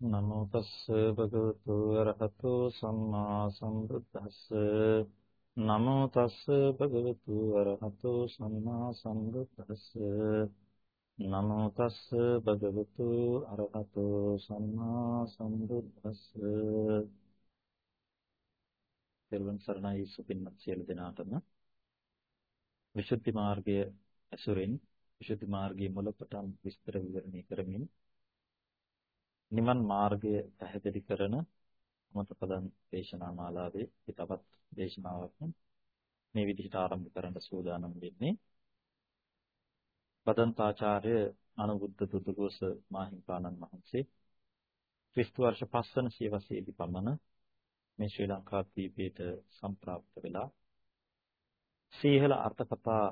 නමෝ තස්ස භගවතු අරහතෝ සම්මා සම්බුද්දස්ස. නමෝ තස්ස භගවතු අරහතෝ සම්මා සම්බුද්දස්ස. නමෝ තස්ස භගවතු අරහතෝ සම්මා සම්බුද්දස්ස. දෙවන් සරණයි සුපින්වත් සියලු දෙනාටම. විසුද්ධි මාර්ගය ඇසුරින් විසුද්ධි මාර්ගයේ මුලපටන් විස්තර විවරණය කරමින් නිවන් මාර්ගය පැහැදිලි කරන අමතපදන් දේශනා මාලාවේ තවත් දේශනාවක් මේ විදිහට ආරම්භ කරන්න සූදානම් වෙන්නේ. පදන්තාචාර්ය අනුබුද්ධ දුදුගෝස මාහිම්පාණන් වහන්සේ ක්‍රිස්තු වර්ෂ 5 වන සියවසේදී පමණ මේ ශ්‍රී ලංකා දීපයට සම්ප්‍රාප්ත වෙලා සීහල අර්ථ කතා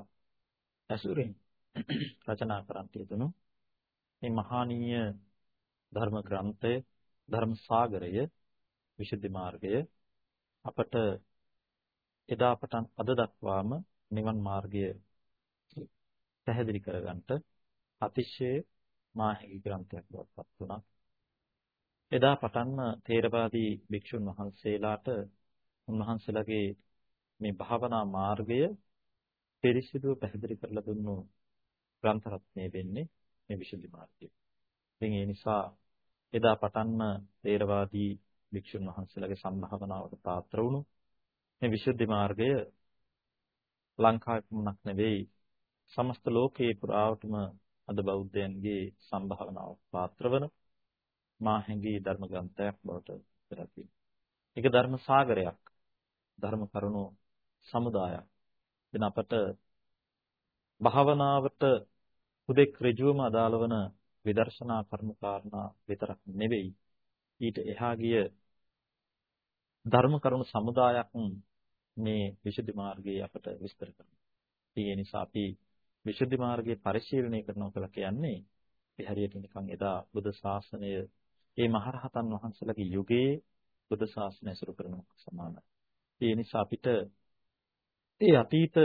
ඇසුරෙන් රචනා කරන්ට යෙදුණු මේ මහානීය ධර්ම ග්‍රන්ථය ධර්ම සාගරය විසුද්ධි මාර්ගය අපට එදා පටන් අද දක්වාම නිවන් මාර්ගය පැහැදිලි කරගන්නට අතිශය මාහිමි ග්‍රන්ථයක් බවට පත් වුණා. එදා පටන්ම තේරවාදී භික්ෂුන් වහන්සේලාට උන්වහන්සේලාගේ මේ භාවනා මාර්ගය පිරිසිදුව පැහැදිලි කරලා දුන්නු ග්‍රන්ථ රත්නය වෙන්නේ මේ විසුද්ධි මාර්ගය. ඉතින් ඒ නිසා එදා පටන්ම තේරවාදී භික්ෂුන් වහන්සේලාගේ සම්භාවනාවට පාත්‍ර වුණු මේ විසුද්ධි මාර්ගය ලංකාවේ පමණක් නෙවෙයි සමස්ත ලෝකයේ පුරාවටම අද බෞද්ධයන්ගේ සම්භාවනාවට පාත්‍ර වන මාහැඟී ධර්ම ග්‍රන්ථයක් බවට පෙරදී. ඒක ධර්ම සාගරයක්. ධර්ම කරුණු සමුදායක්. එන අපට භාවනාවට හුදෙක් ඍජුවම අදාළ වන විදර්ශනා කර්ම කාරණා විතරක් නෙවෙයි ඊට එහා ගිය ධර්ම කරුණු සමුදායක් මේ විසුද්ධි මාර්ගයේ අපට විස්තර කරනවා. ඒ නිසා අපි විසුද්ධි මාර්ගයේ පරිශීලනය කරනවා කියලා කියන්නේ ඒ හරියට නිකන් එදා බුද්ධ ශාසනය ඒ මහරහතන් වහන්සේලාගේ යුගයේ බුද්ධ ශාසනය ඇසුරු කරනවා සමානයි. ඒ නිසා අපිට ඒ අතීත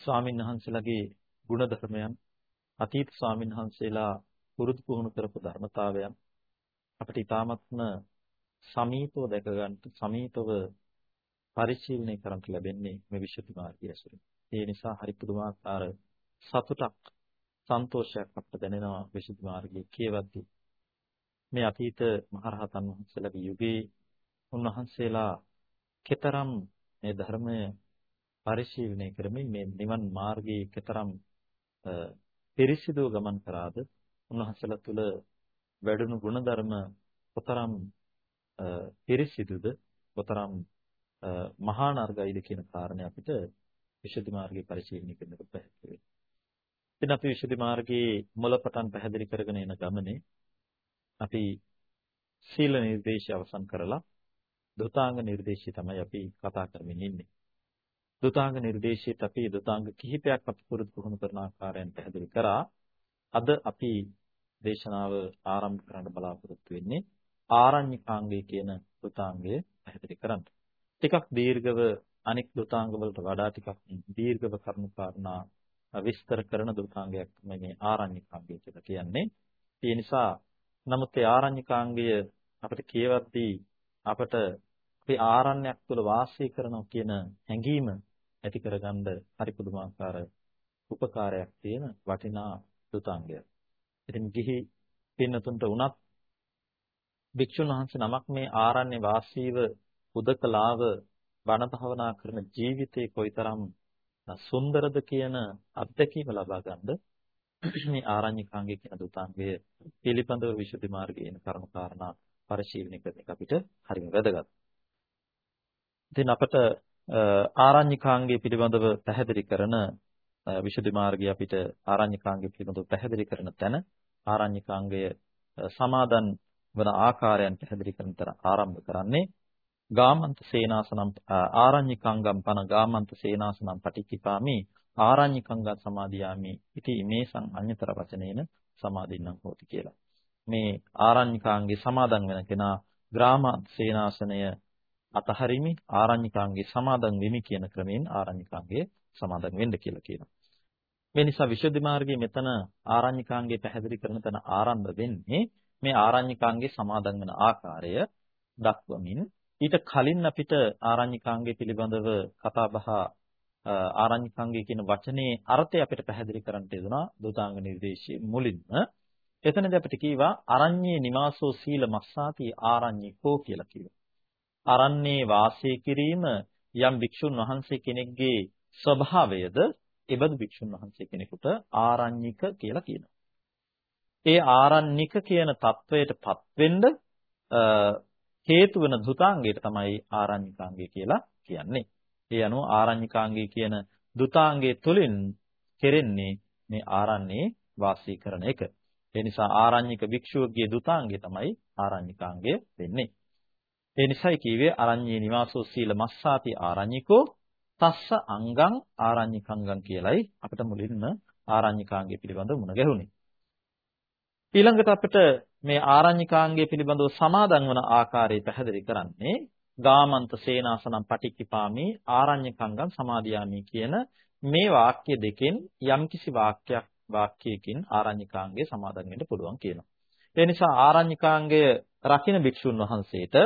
ස්වාමීන් වහන්සේලාගේ ගුණ ධර්මයන් අතීත ස්වාමීන් වහන්සේලා පුරුදු පුහුණු කරපු ධර්මතාවයන් අපිට ඊ타මත්ම සමීපව දැක ගන්නට සමීපව පරිශීලනය කරන්න ලැබෙන්නේ මේ විශුද්ධි මාර්ගය ඇසුරින්. ඒ නිසා හරි පුදුමාකාර සතුටක් සන්තෝෂයක් අපට දැනෙනවා විශුද්ධි මාර්ගයේ කියවද්දී. මේ අතීත මහරහතන් වහන්සේලාගේ යුගයේ උන්වහන්සේලා කතරම් මේ ධර්මය පරිශීලනය කරමින් මේ නිවන් මාර්ගයේ කතරම් පිරිසිදුව ගමන් කරාද උන්වහන්සේලා තුල වැඩුණු ගුණධර්ම කොතරම් පිරිසිදුද කොතරම් මහා නර්ගයිද කියන කාරණේ අපිට විශුද්ධි මාර්ගයේ පරිශීලනය කරනකොට පැහැදිලි වෙනවා. ඉතින් අපි විශුද්ධි මාර්ගයේ මුලපටන් පැහැදිලි කරගෙන එන ගමනේ අපි සීල නිර්දේශය අවසන් කරලා දුතාංග නිර්දේශය තමයි අපි කතා කරමින් ඉන්නේ. දුතාංග නිර්දේශයට අපි දුතාංග කිහිපයක් අපි පුරුදු පුහුණු කරන ආකාරයෙන් පැහැදිලි කරා. අද අපි දේශනාව ආරම්භ කරන්න බලාපොරොත්තු වෙන්නේ ආරණ්‍යකාංගය කියන දුතාංගය පැහැදිලි කරන්න. ටිකක් දීර්ඝව අනෙක් දුතාංග වලට වඩා ටිකක් දීර්ඝව කරුණු කාරණා විස්තර කරන දුතාංගයක් තමයි මේ ආරණ්‍යකාංගය කියලා කියන්නේ. ඒ නිසා නමුත් ඒ ආරණ්‍යකාංගය අපිට කියවද්දී අපට අපි ආරණ්‍යයක් තුළ වාසය කරනවා කියන හැඟීම ඇති කරගන්න හරි පුදුමාකාර උපකාරයක් තියෙන වටිනා දුතාංගයක්. ඉතින් ගිහි පින්නතුන්ට උනත් භික්ෂුන් වහන්සේ නමක් මේ ආරණ්‍ය වාසීව උදකලාව වන භවනා කරන ජීවිතේ කොයිතරම් සුන්දරද කියන අත්දැකීම ලබා ගන්න මේ ආරණ්‍යකාංගය කියන දුතාංගය පිළිපඳව විසුද්ධි මාර්ගයේ එන කර්ම කාරණා පරිශීලනය කරන එක අපිට හරිම වැදගත්. ඉතින් අපට ආරණ්‍යකාංගය පිළිබඳව පැහැදිලි කරන විසුද්ධි මාර්ගය අපිට ආරණ්‍යකාංගය පිළිබඳව පැහැදිලි කරන තැන ආරණ්‍යකාංගය සමාදන් වන ආකාරයන් පැහැදිලි කරන තර ආරම්භ කරන්නේ ගාමන්ත සේනාසනම් ආරණ්‍යකංගම් පන ගාමන්ත සේනාසනම් පටිච්චිපාමි ආරණ්‍යකංග සමාදියාමි ඉති මේසං අඤ්‍යතර වචනේන සමාදින්නම් හෝති කියලා. මේ ආරණ්‍යකාංගේ සමාදන් වෙන කෙනා ග්‍රාමන්ත සේනාසනය අතහරිමි ආරණ්‍යකාංගේ සමාදන් වෙමි කියන ක්‍රමයෙන් ආරණ්‍යකාංගේ සමාදන් වෙන්න කියලා කියනවා. මේ නිසා විශුද්ධි මාර්ගයේ මෙතන ආරණ්‍යකාංගේ පැහැදිලි කරන තැන ආරම්භ වෙන්නේ මේ ආරණ්‍යකාංගේ සමාදන් වෙන ආකාරය දක්වමින් ඊට කලින් අපිට ආරණ්‍යකාංගේ පිළිබඳව කතා බහ ආරණ්‍යකාංගේ කියන වචනේ අර්ථය අපිට පැහැදිලි කරන්න තියදුනා දුතාංග නිර්දේශයේ මුලින්ම එතනදී අපිට කීවා අරඤ්ඤේ නිවාසෝ සීල මස්සාති ආරඤ්ඤිකෝ කියලා කිව්වා. අරන්නේ වාසය කිරීම යම් භික්ෂුන් වහන්සේ කෙනෙක්ගේ ස්වභාවයද එබඳු භික්ෂුන් වහන්සේ කෙනෙකුට ආරණ්‍යක කියලා කියනවා. ඒ ආරණ්‍යක කියන தത്വයටපත් වෙන්න හේතු වෙන දුතාංගයට තමයි ආරණ්‍යකාංගය කියලා කියන්නේ. ඒ අනුව ආරණ්‍යකාංගය කියන දුතාංගයේ තුලින් කෙරෙන්නේ මේ ආරණ්‍යයේ වාසය කරන එක. ඒ නිසා ආරණ්‍යක භික්ෂුවගේ දුතාංගය තමයි ආරණ්‍යකාංගය වෙන්නේ. ඒ නිසායි කීවේ අරඤ්ඤේ නිවාසෝ සීල මස්සාති ආරඤ්‍යකෝ තස්ස අංගං ආරඤ්‍යකංගං කියලයි අපිට මුලින්ම ආරඤ්‍යකාංගය පිළිබඳව මුණ ගැහුනේ. ඊළඟට අපිට මේ ආරඤ්‍යකාංගය පිළිබඳව සමාදන් වන ආකාරය පැහැදිලි කරන්නේ ගාමන්ත සේනාසනම් පටික්කිපාමි ආරඤ්‍යකංගම් සමාදියාමි කියන මේ වාක්‍ය දෙකෙන් යම්කිසි වාක්‍යයක් වාක්‍යයකින් ආරඤ්‍යකාංගය සමාදන් වෙන්න පුළුවන් කියනවා. ඒ නිසා ආරඤ්‍යකාංගය රකින්න භික්ෂුන් වහන්සේට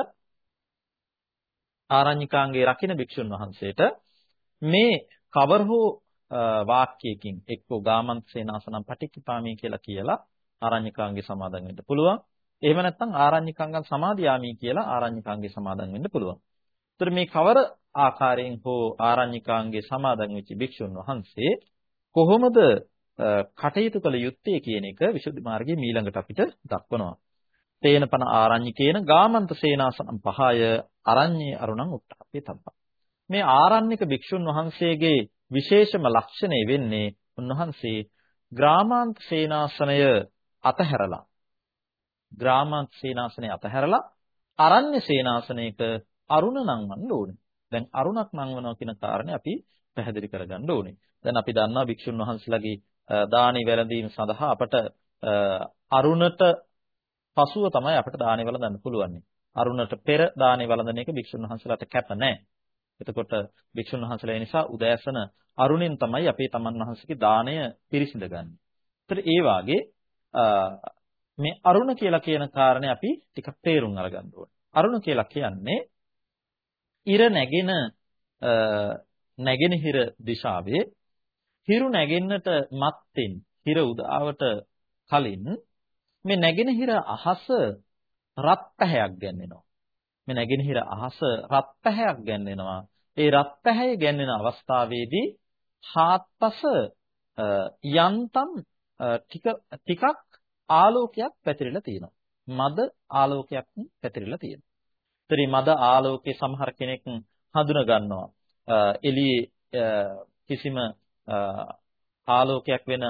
ආරඤ්‍යකාංගයේ රකින්න භික්ෂුන් වහන්සේට මේ කවර හෝ වාක්‍යයකින් එක්කෝ ගාමන්ත සේනාසනම් පටික්කිපාමි කියලා කියලා ආරඤ්‍යකාංගේ සමාදන් වෙන්න පුළුවන්. එහෙම නැත්නම් ආරඤ්‍යකාංගම් සමාදියාමි කියලා ආරඤ්‍යකාංගේ සමාදන් වෙන්න පුළුවන්. ඒතර මේ කවර ආකාරයෙන් හෝ ආරඤ්‍යකාංගේ සමාදන් වෙච්ච භික්ෂුන් වහන්සේ කොහොමද කටයුතු කළ යුත්තේ කියන එක විසුද්ධි මාර්ගයේ මීළඟට අපිට දක්වනවා. තේනපන ආරඤ්‍යකේන ගාමන්ත සේනාසනම් පහය අරඤ්ඤේ අරුණං උත්තාපේ තබ්බා. මේ ආරණ්‍යක භික්ෂුන් වහන්සේගේ විශේෂම ලක්ෂණය වෙන්නේ උන්වහන්සේ ග්‍රාමාන්ත සේනාසනය අතහැරලා ග්‍රාමාන්ත සේනාසනය අතහැරලා අරණ්‍ය සේනාසනයක අරුණ නංවන්න ඕනේ. දැන් අරුණක් නංවනවා කියන කාරණේ අපි පැහැදිලි කරගන්න ඕනේ. දැන් අපි දන්නවා භික්ෂුන් වහන්සේලාගේ දානි වැළඳීම සඳහා අපට අරුණට පසුව තමයි අපිට දානි වළඳන්න පුළුවන්. අරුණට පෙර දානි වළඳන එක භික්ෂුන් වහන්සේලාට කැප නැහැ. එතකොට භික්ෂුන් වහන්සේලා නිසා උදෑසන අරුණින් තමයි අපේ තමන් වහන්සේගේ දාණය පිරිසිඳ ගන්න. ඒතර ඒ වාගේ මේ අරුණ කියලා කියන කාරණේ අපි ටිකක් තේරුම් අරගන්න ඕනේ. අරුණ කියලා කියන්නේ ඉර නැගෙන නැගෙනහිර දිශාවේ හිරු නැගෙන්නට මත්තෙන් හිර උදාවට කලින් මේ නැගෙනහිර අහස රත් පැහැයක් ගැන්වෙනවා. මේ නැගෙනහිර අහස රත් පැහැයක් ගැන්වෙනවා. ඒ රත් පැහැය ගැන්වෙන අවස්ථාවේදී හාත්පස යන්තම් ටික ටිකක් ආලෝකයක් පැතිරිලා තියෙනවා. මද ආලෝකයක් පැතිරිලා තියෙනවා. ඒතරි මද ආලෝකයේ සමහර කෙනෙක් හඳුන ගන්නවා. එළියේ කිසිම ආලෝකයක් වෙන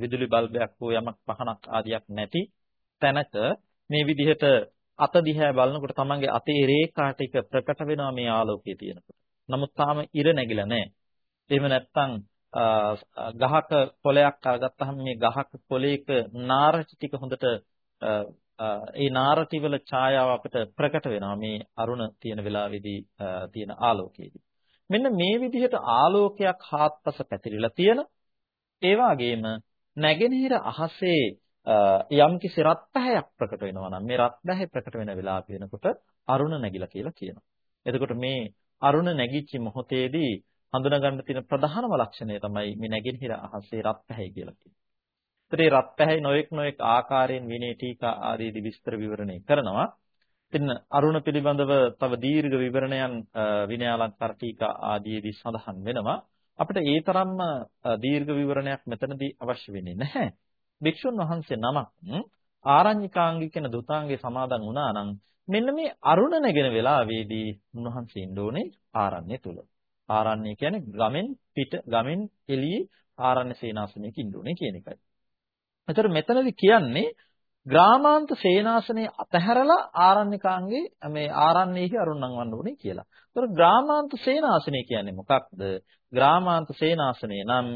විදුලි බල්බයක් හෝ යමක් පහනක් ආදියක් නැති තැනක මේ විදිහට අත දිහා බලනකොට තමන්ගේ අතේ රේඛා ටික ප්‍රකට වෙනවා මේ ආලෝකයේ තියෙනකොට. නමුත් තාම ඉර නැగిලා නැහැ. එහෙම නැත්නම් ගහක කොලයක් අරගත්තාම මේ ගහක කොලයක නාරටි ටික හොඳට ඒ නාරටි වල ඡායාව අපිට ප්‍රකට වෙනවා මේ අරුණ තියෙන වෙලාවේදී තියෙන ආලෝකයේදී. මෙන්න මේ විදිහට ආලෝකයක් හාත්පස පැතිරිලා තියෙන ඒ වගේම නැගෙනහිර අහසේ යම්කිසි රත් පැහැයක් ප්‍රකට වෙනවා නම් මේ රත් පැහැ ප්‍රකට වෙන වෙලාව වෙනකොට අරුණ නැගිලා කියලා කියනවා. එතකොට මේ අරුණ නැගිච්ච මොහොතේදී හඳුනා ගන්න තියෙන ප්‍රධානම ලක්ෂණය තමයි මේ නැගෙනහිර අහසේ රත් පැහැයි කියලා කියන්නේ. ඒතරේ රත් පැහැයි නොඑක් නොඑක් ආකාරයෙන් විනේ ටීකා ආදීදී විස්තර විවරණය කරනවා. ඉතින් අරුණ පිළිබඳව තව දීර්ඝ විවරණයන් විනයාලංකාර ටීකා ආදීදී සඳහන් වෙනවා. අපිට ඒ තරම්ම දීර්ඝ විවරණයක් මෙතනදී අවශ්‍ය වෙන්නේ නැහැ. භික්ෂුන් වහන්සේ නමක් ආරණ්‍යකාංගික කියන දුතාංගේ සමාදන් වුණා නම් මෙන්න මේ අරුණ නැගෙන වෙලාවේදී උන්වහන්සේ ඉන්න ඕනේ ආරණ්‍ය තුල. ආරණ්‍ය කියන්නේ ගමෙන් පිට ගමෙන් එළියේ ආරණ්‍ය සේනාසනයක ඉන්න ඕනේ කියන එකයි. එතකොට මෙතනදී කියන්නේ ග්‍රාමාන්ත සේනාසනේ අතහැරලා ආරණ්‍යකාංගේ මේ ආරණ්‍යෙහි අරුණම් වන්න ඕනේ කියලා. එතකොට ග්‍රාමාන්ත සේනාසනේ කියන්නේ මොකක්ද? ග්‍රාමාන්ත සේනාසනේ නම්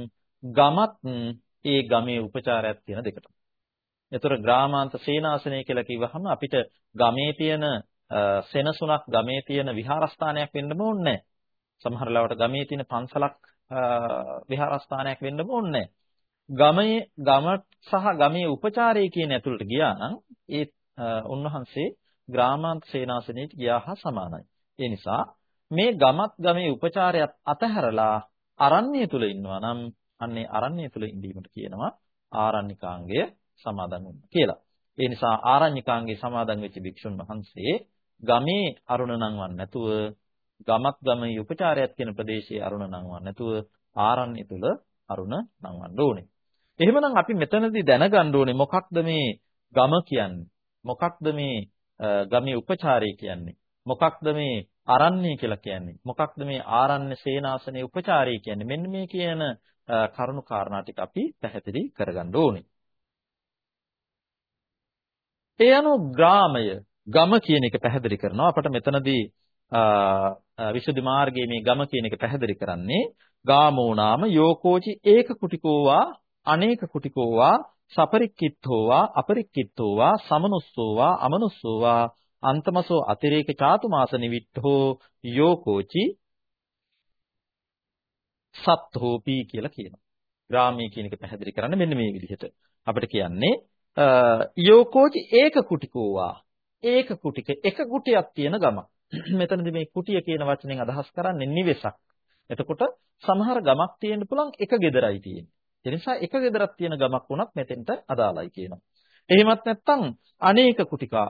ගමත් ඒ ගමේ උපචාරයක් තියෙන දෙකට. එතකොට ග්‍රාමාන්ත සේනාසනය කියලා කිව්වහම අපිට ගමේ තියෙන සෙනසුණක් ගමේ තියෙන විහාරස්ථානයක් වෙන්න ඕනේ සමහර ලාවට ගමේ තියෙන පන්සලක් විහාරස්ථානයක් වෙන්න ඕනේ ගමේ ගම සහ ගමේ උපචාරය කියන ඇතුළට ගියා නම් ඒ උන්වහන්සේ ග්‍රාමාන්ත සේනාසනයට ගියා හා සමානයි. ඒ නිසා මේ ගමත් ගමේ උපචාරයත් අතහැරලා අරණ්‍ය තුල ඉන්නවා නම් අන්නේ අරණ්‍ය තුල ඉඳීමට කියනවා ආරණ්‍යකාංගය සමාදන් වෙන්න කියලා. ඒ නිසා ආරණ්‍යකාංගේ සමාදන් වෙච්ච භික්ෂුන් වහන්සේ ගමේ අරුණ නංවන් නැතුව ගමත් ගමේ උපචාරයත් කියන ප්‍රදේශයේ අරුණ නංවන් නැතුව ආරණ්‍ය තුල අරුණ නංවන්න ඕනේ. එහෙමනම් අපි මෙතනදී දැනගන්න ඕනේ මොකක්ද මේ ගම කියන්නේ? මොකක්ද මේ ගමේ උපචාරය කියන්නේ? මොකක්ද මේ අරණ්‍ය කියලා කියන්නේ? මොකක්ද මේ ආරණ්‍ය සේනාසනයේ උපචාරය කියන්නේ? මෙන්න මේ කියන කරුණු කාරණා ටික අපි පැහැදිලි කරගන්න ඕනේ. ඒ අනුව ග්‍රාමය ගම කියන එක පැහැදිලි කරනවා අපට මෙතනදී විසුද්ධි මාර්ගයේ මේ ගම කියන එක පැහැදිලි කරන්නේ ගාමෝ නාම යෝකෝචි ඒක කුටිකෝවා අනේක කුටිකෝවා සපරික්කිත්තෝවා අපරික්කිත්තෝවා සමනුස්සෝවා අමනුස්සෝවා අන්තමසෝ අතිරේක චාතු මාස නිවිට්ඨෝ යෝකෝචි සත්හෝපි කියලා කියනවා. ග්‍රාමී කියන එක පැහැදිලි කරන්න මෙන්න මේ විදිහට. අපිට කියන්නේ යෝකෝචි ඒක කුටිකෝවා. ඒක කුටික එක කුටියක් තියෙන ගම. මෙතනදී මේ කුටිය කියන වචනෙන් අදහස් කරන්නේ නිවෙසක්. එතකොට සමහර ගමක් තියෙන්න පුළුවන් එක ගෙදරයි තියෙන්නේ. ඒ නිසා එක ගෙදරක් තියෙන ගමක් වුණත් මෙතෙන්ට අදාළයි කියනවා. එහෙමත් නැත්නම් අනේක කුටිකා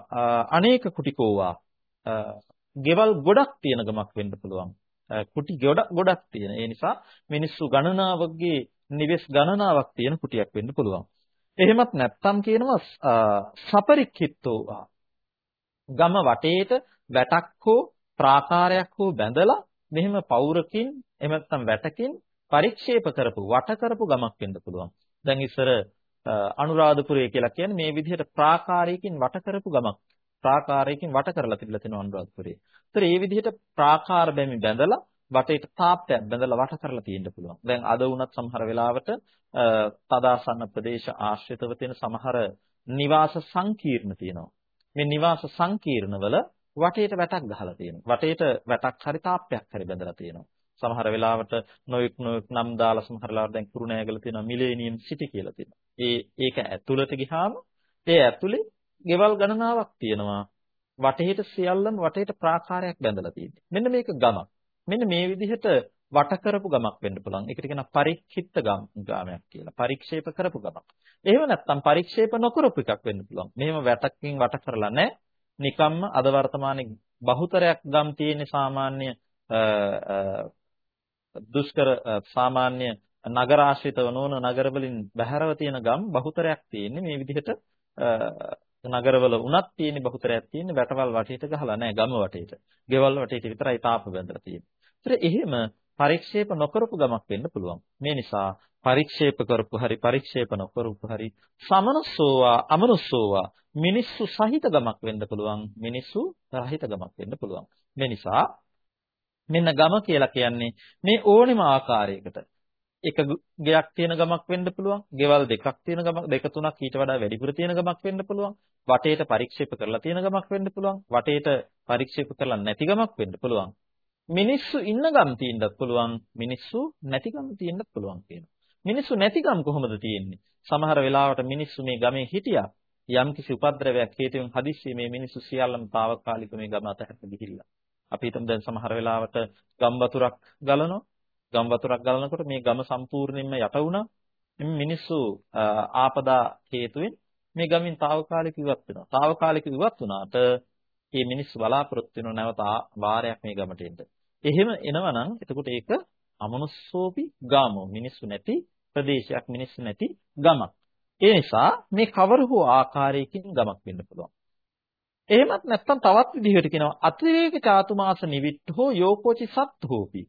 අනේක කුටිකෝවා ගෙවල් ගොඩක් තියෙන ගමක් වෙන්න පුළුවන්. කුටි ගොඩක් ගොඩක් තියෙන. ඒ නිසා මිනිස්සු ගණනාවකගේ නිවෙස් ගණනාවක් තියෙන කුටියක් වෙන්න පුළුවන්. එහෙමත් නැත්නම් කියනවා සපරික්කිත්තෝවා ගම වටේට වැටක් හෝ ප්‍රාකාරයක් හෝ බැඳලා මෙහෙම පවුරකින් එහෙම නැත්නම් වැටකින් පරික්ෂේප කරපු වට කරපු ගමක් වෙන්න පුළුවන්. දැන් ඉස්සර අනුරාධපුරය කියලා කියන්නේ මේ විදිහට ප්‍රාකාරයකින් වට කරපු ගමක්. ප්‍රාකාරයකින් වට කරලා තිබිලා තියෙනවා අනුරාධපුරේ. ඒතර මේ විදිහට ප්‍රාකාර බැමි බැඳලා වටේට තාප්පයක් බැඳලා වට කරලා තියෙන්න පුළුවන්. දැන් අද වුණත් සමහර වෙලාවට තදාසන්න ප්‍රදේශ ආශ්‍රිතව තියෙන සමහර නිවාස සංකීර්ණ තියෙනවා. මේ නිවාස සංකීර්ණවල වටේට වැටක් ගහලා තියෙනවා. වටේට වැටක් හරි තාප්පයක් හරි බැඳලා තියෙනවා. සමහර වෙලාවට නොයෙක් නොයෙක් නම් දාලා සමහර වෙලාවට දැන් කුරුණෑගල තියෙනවා මිලේනියම් සිටි කියලා තියෙනවා. ඒ ඒක ඇතුළට ගිහාම ඒ ඇතුලේ ගෙවල් ගණනාවක් තියෙනවා. වටේට සියල්ලම වටේට ප්‍රාකාරයක් බැඳලා තියෙන්නේ. මෙන්න මේක ගමක්. මෙන්න මේ විදිහට වට කරපු ගමක් වෙන්න පුළුවන්. ඒකට කියනවා පරික්ෂිප්ත ගාමයක් කියලා. පරික්ෂේප කරපු ගමක්. එහෙම නැත්නම් පරික්ෂේප නොකරපු එකක් වෙන්න පුළුවන්. මෙහෙම වැටකින් වට කරලා නැහැ. නිකම්ම අද වර්තමානයේ බහුතරයක් ගම් තියෙන සාමාන්‍ය දුෂ්කර සාමාන්‍ය නගර ආශ්‍රිතව නොවන නගර වලින් බැහැරව තියෙන ගම් බහුතරයක් තියෙන්නේ මේ විදිහට නගරවල උනත් තියෙන බහුතරයක් තියෙන්නේ වැටවල් වටේට ගහලා නැහැ ගම වටේට. ගෙවල් වටේට විතරයි තාප බැඳලා තියෙන්නේ. ඒතර එහෙම පරික්ෂේප නොකරපු ගමක් වෙන්න පුළුවන්. මේ නිසා පරික්ෂේප කරපු හරි පරික්ෂේප නොකරපු හරි සමනස්සෝවා අමනුස්සෝවා මිනිස්සු සහිත ගමක් වෙන්න පුළුවන්. මිනිස්සු රහිත ගමක් වෙන්න පුළුවන්. මේ නිසා මෙන්න ගම කියලා කියන්නේ මේ ඕනෙම ආකාරයකට එක ගෙයක් තියෙන ගමක් වෙන්න පුළුවන්. ගෙවල් දෙකක් තියෙන ගමක් දෙක තුනක් ඊට වඩා වැඩිපුර තියෙන ගමක් වෙන්න පුළුවන්. වටේට පරික්ෂේප කරලා තියෙන ගමක් වෙන්න පුළුවන්. වටේට පරික්ෂේප කරලා නැති ගමක් වෙන්න පුළුවන්. මිනිස්සු ඉන්න ගම් තියෙන්නත් පුළුවන්. මිනිස්සු නැති ගම් තියෙන්නත් පුළුවන් කියනවා. මිනිස්සු නැති ගම් කොහොමද තියෙන්නේ? සමහර වෙලාවට මිනිස්සු මේ ගමේ හිටියා. යම්කිසි උපද්‍රවයක් හේතුවෙන් හදිස්සියේ මේ මිනිස්සු සියල්ලම తాවකාලික මේ ගම අතහැරලා ගිහිල්ලා. අපි හිතමු දැන් සමහර වෙලාවට ගම් වතුරක් ගලනවා. ගම් වතුරක් ගලනකොට මේ ගම සම්පූර්ණයෙන්ම යට වුණා. මිනිස්සු ආපදා හේතුවෙන් මේ ගමින් తాවකාලික ඉවත් වෙනවා. తాවකාලික ඉවත් වුණාට මේ මිනිස්සු බලාපොරොත්තු වෙන නැවත වාරයක් මේ ගමට එන්න. එහෙම එනවනම් එතකොට ඒක අමනුස්සෝපි ගාමෝ මිනිස්සු නැති ප්‍රදේශයක් මිනිස්සු නැති ගමක්. ඒ නිසා මේ කවර හෝ ආකාරයකින් ගමක් වෙන්න පුළුවන්. එහෙමත් නැත්නම් තවත් විදිහකට කියනවා අතිරේක චාතු මාස නිවිට්ඨෝ යෝකෝචි සත්හෝපි.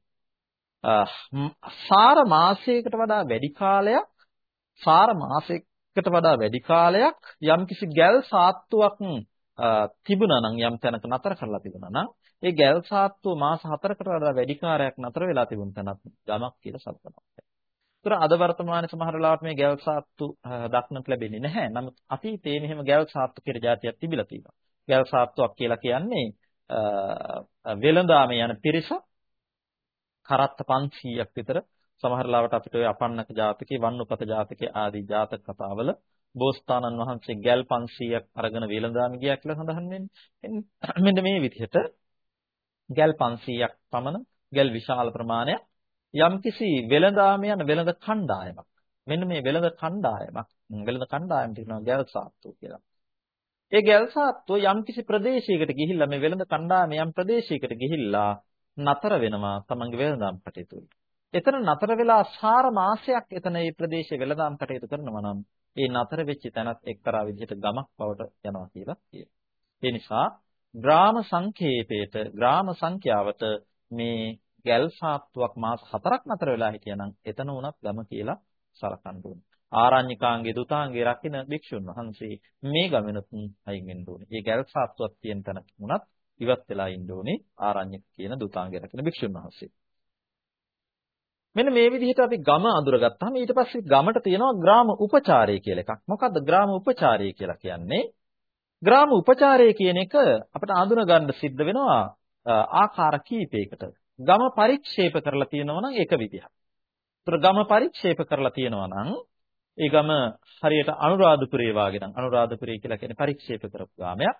සාර මාසයකට වඩා වැඩි කාලයක් සාර මාසයකට වඩා වැඩි කාලයක් යම්කිසි ගැල් සාත්තුවක් තිබුණා නම් යම් තැනක නතර කරලා තිබුණා නම් ඒ ගැල් සාත්තුව මාස 4කට වඩා වැඩි කාලයක් නතර වෙලා තිබුණ තැනත් ගමක් කියලා සලකනවා. ඒතර අද වර්තමානයේ සමහර වෙලාවට මේ ගැල් සාත්තු දක්නට ලැබෙන්නේ නැහැ. නමුත් අතීතයේ මෙහෙම ගැල් සාත්තු කියලා જાතියක් තිබිලා තියෙනවා. ගැල් සාත්තුවක් කියලා කියන්නේ වෙළඳාමේ යන පිරිස කරත්ත 500ක් විතර සමහර ලාවට අපිට ඔය අපන්නක ජාතකේ, වන්නුපත ජාතකේ ආදී ජාතක කතාවල බෝසතාණන් වහන්සේ ගල් 500ක් අරගෙන වේලඳාම ගියා කියලා සඳහන් වෙන්නේ. මෙන්න මේ විදිහට ගල් 500ක් පමණ ගල් විශාල ප්‍රමාණයක් යම්කිසි වෙළඳාම යන වෙළඳ කණ්ඩායමක්. මෙන්න මේ වෙළඳ කණ්ඩායමක් වෙළඳ කණ්ඩායමට කියනවා ගැල් සාත්තු කියලා. ඒ ගැල් සාත්තුව යම්කිසි ප්‍රදේශයකට ගිහිල්ලා මේ වෙළඳ කණ්ඩායම යම් ප්‍රදේශයකට ගිහිල්ලා නතර වෙනවා තමන්ගේ වෙළඳාම් කටයුතු එතන නතර වෙලා සාර මාසයක් එතන මේ ප්‍රදේශයේ වෙළඳාම් කටයුතු කරනවා නම් ඒ නතර වෙච්ච තැනත් එක්තරා විදිහට ගමක් බවට යනවා කියලා කියනවා. ඒ නිසා ග්‍රාම සංඛේපයට ග්‍රාම සංඛ්‍යාවට මේ ගැල් සාත්තුවක් මාස 4ක් නතර වෙලා හිටියනම් එතන උනත් ගම කියලා සලකන්න ඕනේ. ආරණ්‍යකාංගේ දුතාංගේ රකින්න භික්ෂුන් වහන්සේ මේ ගමනත් අයින් වෙන්න ඕනේ. ඒ ගැල් සාත්තුවක් තියෙන තැනක උනත් ඉවත් වෙලා ඉන්න ඕනේ ආරණ්‍යක කියන දුතාංගේ රකින්න භික්ෂුන් වහන්සේ. මෙන්න මේ විදිහට අපි ගම අඳුරගත්තාම ඊට පස්සේ ගමට තියෙනවා ග්‍රාම උපචාරය කියලා එකක්. මොකද්ද ග්‍රාම උපචාරය කියලා කියන්නේ? ග්‍රාම උපචාරය කියන එක අපිට අඳුන ගන්න සිද්ධ වෙනවා ආකාර කීපයකට. ගම පරික්ෂේප කරලා තියෙනවා නම් ඒක විදිහක්. ඒතර ගම පරික්ෂේප කරලා තියෙනවා නම් ඒ ගම හරියට අනුරාධපුරේ වාගේ නම් අනුරාධපුරේ කියලා කියන්නේ පරික්ෂේප කරපු ගාමයක්.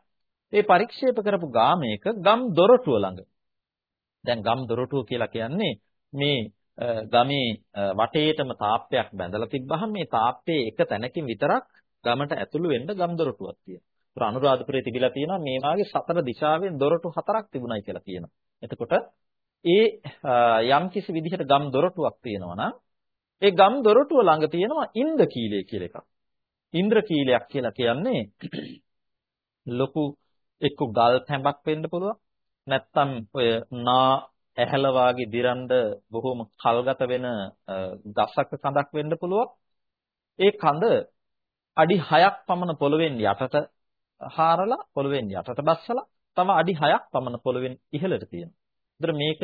ඒ පරික්ෂේප කරපු ගාමයක ගම් දොරටුව ළඟ. දැන් ගම් දොරටුව කියලා කියන්නේ මේ ගමේ වටේටම තාප්පයක් බැඳලා තිබ්බහම මේ තාප්පේ එක තැනකින් විතරක් ගමට ඇතුළු වෙන්න ගම් දොරටුවක් තියෙනවා. ඒතර අනුරාධපුරේ තිබිලා තියෙනවා මේ වාගේ සතර දිශාවෙන් දොරටු හතරක් තිබුණයි කියලා කියනවා. එතකොට ඒ යම්කිසි විදිහට ගම් දොරටුවක් තියෙනවා නම් ඒ ගම් දොරටුව ළඟ තියෙනවා ඉන්ද්‍රකීලය කියලා එකක්. ඉන්ද්‍රකීලයක් කියලා කියන්නේ ලොකු එක්ක ගල් තැඹක් වෙන්න පුළුවන්. නැත්තම් ඔය නා ඇහැල වාගේ දිරන්න බොහොම කල්ගත වෙන ගසක කඳක් වෙන්න පුළුවන්. ඒ කඳ අඩි 6ක් පමණ පොළවෙන් යටට හාරලා පොළවෙන් යටට බස්සලා තව අඩි 6ක් පමණ පොළවෙන් ඉහළට තියෙනවා. ඒතර මේක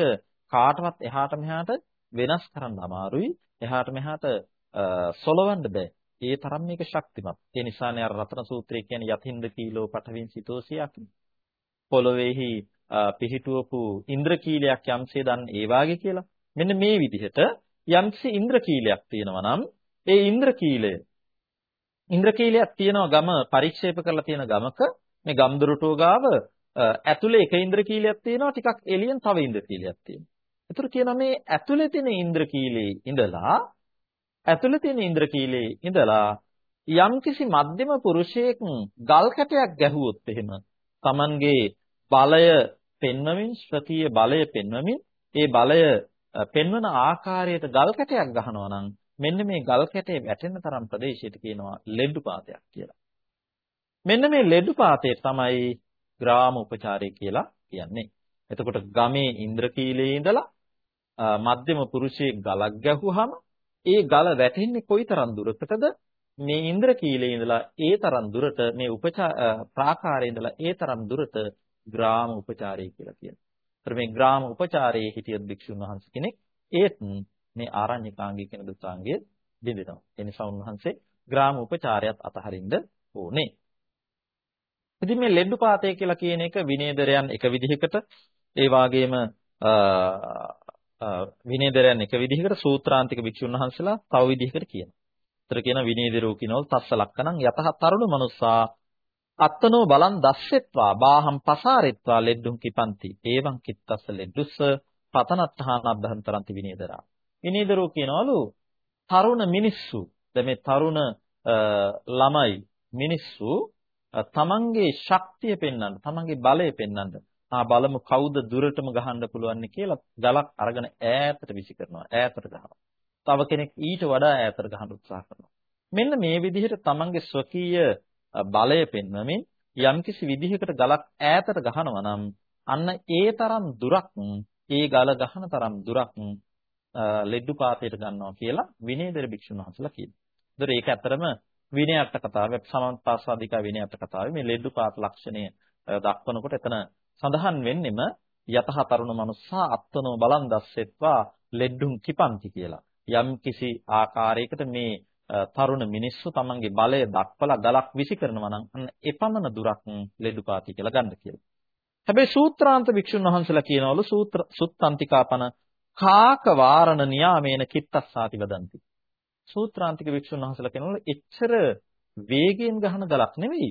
කාටවත් එහාට මෙහාට වෙනස් කරන්න අමාරුයි. එහාට මෙහාට සොලවන්න බෑ. ඒ තරම් මේක ශක්තිමත්. ඒ නිසානේ අර රතන සූත්‍රය කියන්නේ යතින්ද කීලෝ පඨවින් සිතෝසියක්. පොළොවේහි පිහිටුවපු ඉන්ද්‍රකීලයක් යම්සේ දන් ඒ වාගේ කියලා. මෙන්න මේ විදිහට යම්සේ ඉන්ද්‍රකීලයක් තියෙනවා නම් ඒ ඉන්ද්‍රකීලය ඉන්ද්‍රකීලයක් තියෙනවා ගම පරික්ෂේප කරලා තියෙන ගමක මේ ගම්දොරටුව ගාව ඇතුලේ එක ඉන්ද්‍රකීලයක් තියෙනවා ටිකක් එළියෙන් තව ඉන්ද්‍රකීලයක් තියෙනවා. ඒතර කියනවා මේ ඇතුලේ තියෙන ඉන්ද්‍රකීලේ ඉඳලා ඇතුලේ තියෙන ඉන්ද්‍රකීලේ ඉඳලා යම්කිසි මධ්‍යම පුරුෂයෙක් ගල් කැටයක් ගැහුවොත් එහෙම Tamanගේ බලය පෙන්වමින් ශ්‍රතීය බලය පෙන්වමින් ඒ බලය පෙන්වන ආකාරයට ගල් කැටයක් ගහනවා නම් මෙන්න මේ ගල් කැටේ වැටෙන තරම් ප්‍රදේශයට කියනවා ලෙඩුපාතයක් කියලා. මෙන්න මේ ලෙඩුපාතේ තමයි ග්‍රාම උපචාරය කියලා කියන්නේ. එතකොට ගමේ ඉන්ද්‍රකීලයේ ඉඳලා මධ්‍යම පුරුෂයේ ගලක් ගැහුවාම ඒ ගල වැටෙන්නේ කොයිතරම් දුරකටද මේ ඉන්ද්‍රකීලයේ ඉඳලා ඒ තරම් දුරට මේ උපචාර ප්‍රාකාරයේ ඉඳලා ඒ තරම් දුරට ග්‍රාම උපචාරය කියලා කියනවා. ඒතර මේ ග්‍රාම උපචාරයේ හිටිය භික්ෂුන් වහන්සේ කෙනෙක් ඒත් මේ ආරණ්‍යකාංගී කියන දුතාංගයේ බිඳිනවා. ඒ නිසා උන්වහන්සේ ග්‍රාම උපචාරයත් අතහරින්න ඕනේ. ඉතින් මේ ලෙඩ්ඩුපාතය කියලා කියන එක විනේදරයන් එක විදිහකට ඒ වගේම විනේදරයන් එක විදිහකට සූත්‍රාන්තික භික්ෂුන් වහන්සේලා තව විදිහකට කියනවා. ඒතර කියන විනේදරෝ කියනවල තස්ස ලක්කණං යතහ තරුණ මනුස්සා අත්තනෝ බලන් දස්සෙත්වා බාහම් පසාරෙත්වා ලෙඩ්ඩුම් කිපන්ති. ඒවං කිත්තස්ස ලෙඩ්ඩුස්ස පතනත්හාන අභ්‍යන්තරන්ති විනේදරා. විනේදරෝ කියනවලු තරුණ මිනිස්සු දැන් මේ තරුණ ළමයි මිනිස්සු තමන්ගේ ශක්තිය පෙන්වන්න, තමන්ගේ බලය පෙන්වන්න. ආ බලමු කවුද දුරටම ගහන්න පුළුවන් කියලා ගලක් අරගෙන ඈතට විසි කරනවා. ඈතට ගහනවා. තව කෙනෙක් ඊට වඩා ඈතට ගහන්න උත්සාහ කරනවා. මෙන්න මේ විදිහට තමන්ගේ ස්වකීය බලය පෙන්වමින් යම්කිසි විදිහකට ගලක් ඈතට ගහනවා නම් අන්න ඒ තරම් දුරක් ඒ ගල ගහන තරම් දුරක් ලෙඩ්ඩු පාතයට ගන්නවා කියලා විනේදර භික්ෂුන් වහන්සේලා කියනවා. ඒතර ඒක ඇත්තරම විනය අට කතාවේ සමන්තාසාදිකා විනය අට කතාවේ මේ ලෙඩ්ඩු පාත ලක්ෂණය දක්වනකොට එතන සඳහන් වෙන්නෙම යතහ තරුණ මනුස්සා අත්තනෝ බලන් දස්සෙත්වා ලෙඩ්ඩුන් කිපන්ති කියලා. යම් කිසි ආකාරයකට මේ තරුණ මිනිස්සු තමන්ගේ බලය දක්වලා ගලක් විසි කරනවා නම් අන්න එපමණ දුරක් ලෙඩුපාති කියලා ගන්න කියලා. හැබැයි සූත්‍රාන්ත වික්ෂුන් වහන්සේලා කියනවලු සූත්‍ර සුත්තන්තිකාපන කාක වාරණ නියාමේන කිත්තස්සාති වදಂತಿ. සූත්‍රාන්තික වික්ෂුන් වහන්සේලා කියනවා එච්චර වේගයෙන් ගහන ගලක් නෙවෙයි.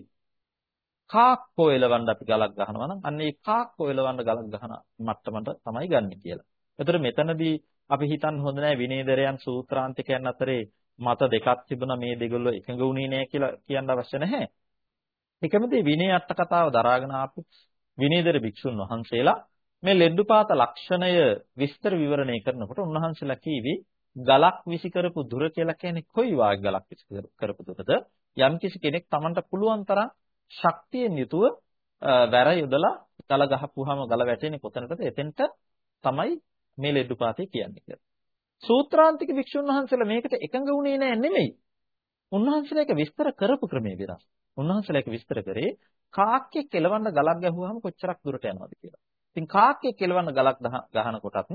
කාක්කෝ එලවන්න අපි ගලක් ගහනවා නම් අන්න ඒ කාක්කෝ එලවන්න ගලක් ගහන මට්ටමට තමයි ගන්න කියලා. එතකොට මෙතනදී අපි හිතන්න හොඳ නැහැ විනේදරයන් සූත්‍රාන්තිකයන් අතරේ මත දෙකක් තිබුණා මේ දෙගොල්ලෝ එකඟ වුණේ නැහැ කියලා කියන්න අවශ්‍ය නැහැ. එකමදී විනය අට කතාව දරාගෙන ආපු විනේදර භික්ෂුන් වහන්සේලා මේ ලෙඩ්ඩුපාත ලක්ෂණය විස්තර විවරණය කරනකොට උන්වහන්සේලා කීවි ගලක් විසි කරපු දුර කියලා කියන්නේ කොයි වාගේ ගලක් විසි කරපු දුරද යම්කිසි කෙනෙක් Tamanට පුළුවන් තරම් ශක්තියෙන් යුතුව වැර යොදලා ගල ගහපුවාම ගල වැටෙන්නේ කොතනකද එතෙන්ට තමයි මේ ලෙඩ්ඩුපාතේ කියන්නේ කියලා. සූත්‍රාන්තික වික්ෂුන් වහන්සේලා මේකට එකඟ වුණේ නෑ නෙමෙයි. උන්වහන්සේලා ඒක විස්තර කරපු ක්‍රමය වෙනස්. උන්වහන්සේලා ඒක විස්තර කරේ කාක්කෙක් කෙලවන්න ගලක් ගැහුවාම කොච්චරක් දුරට යනවද කියලා. ඉතින් කාක්කෙක් කෙලවන්න ගලක් ගහන කොටත්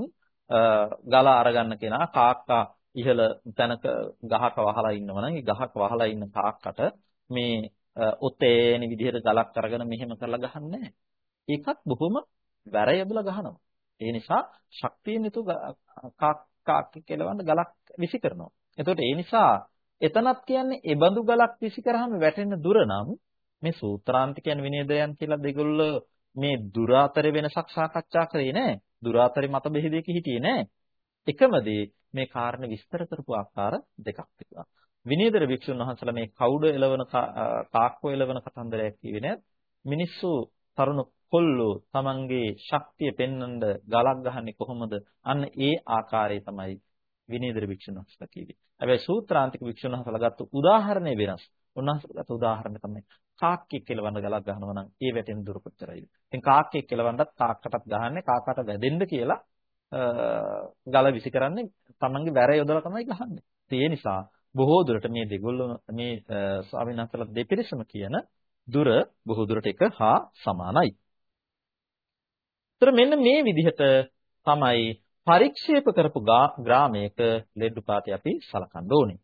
ගල අරගන්න කෙනා කාක්කා ඉහළ තැනක ගහක වහලා ඉන්නවනම් ඒ ගහක වහලා ඉන්න කාක්කට මේ ඔතේනි විදිහට ගලක් අරගෙන මෙහෙම කරලා ගහන්නේ ඒකත් බොහොම වැර යොදලා ගහනවා. ඒ නිසා ශක්තියෙන් යුතු කාක්කා කෙලවන්න ගලක් විසි කරනවා. එතකොට ඒ නිසා එතනත් කියන්නේ ඒ බඳු ගලක් විසි කරාම වැටෙන දුර නම් මේ සූත්‍රාන්තිකයන් විනේදයන් කියලා දෙගොල්ලෝ මේ දුර අතරේ වෙනසක් සාකච්ඡා කරේ නෑ. දුර අතරේ මත බෙහෙදයක හිටියේ නෑ. එකම දේ මේ කාරණේ විස්තර කරපු ආකාර දෙකක් තිබුණා. විනීදර වික්ෂුන් වහන්සේලා මේ කවුඩ එලවන කාක්කෝ එලවන කතන්දරයක් කිව්වේ නෑ. මිනිස්සු තරුණ කොල්ලෝ තමන්ගේ ශක්තිය පෙන්වන්න ගලක් ගහන්නේ කොහොමද? අන්න ඒ ආකාරය තමයි විනීදර වික්ෂුන් වහන්සේලා කිව්වේ. හැබැයි සූත්‍රාන්තික වික්ෂුන් වහන්සේලා ගත්ත උදාහරණය වෙනස්. උන්වහන්සේලා ගත්ත උදාහරණය තමයි කාක්කෙක් කෙලවන්න ගලක් ගහනවා නම් ඒ වැටෙන දුර කොච්චරයිද? ඉතින් කාක්කෙක් කෙලවන්නත් කාක්කටත් ගහන්නේ කාකාට වැදෙන්න කියලා ගල විසි කරන්නේ තමන්ගේ වැර යොදලා තමයි ගහන්නේ. ඒ නිසා බොහෝ දුරට මේ දෙගොල්ලෝ මේ ස්වාමීන් වහන්සේලා දෙපිරිසම කියන දුර බොහෝ දුරට එක හා සමානයි. ඒතර මෙන්න මේ විදිහට තමයි පරික්ෂේප කරපු ග්‍රාමයක ලෙඩ්ඩුපාතේ අපි සලකන්න ඕනේ.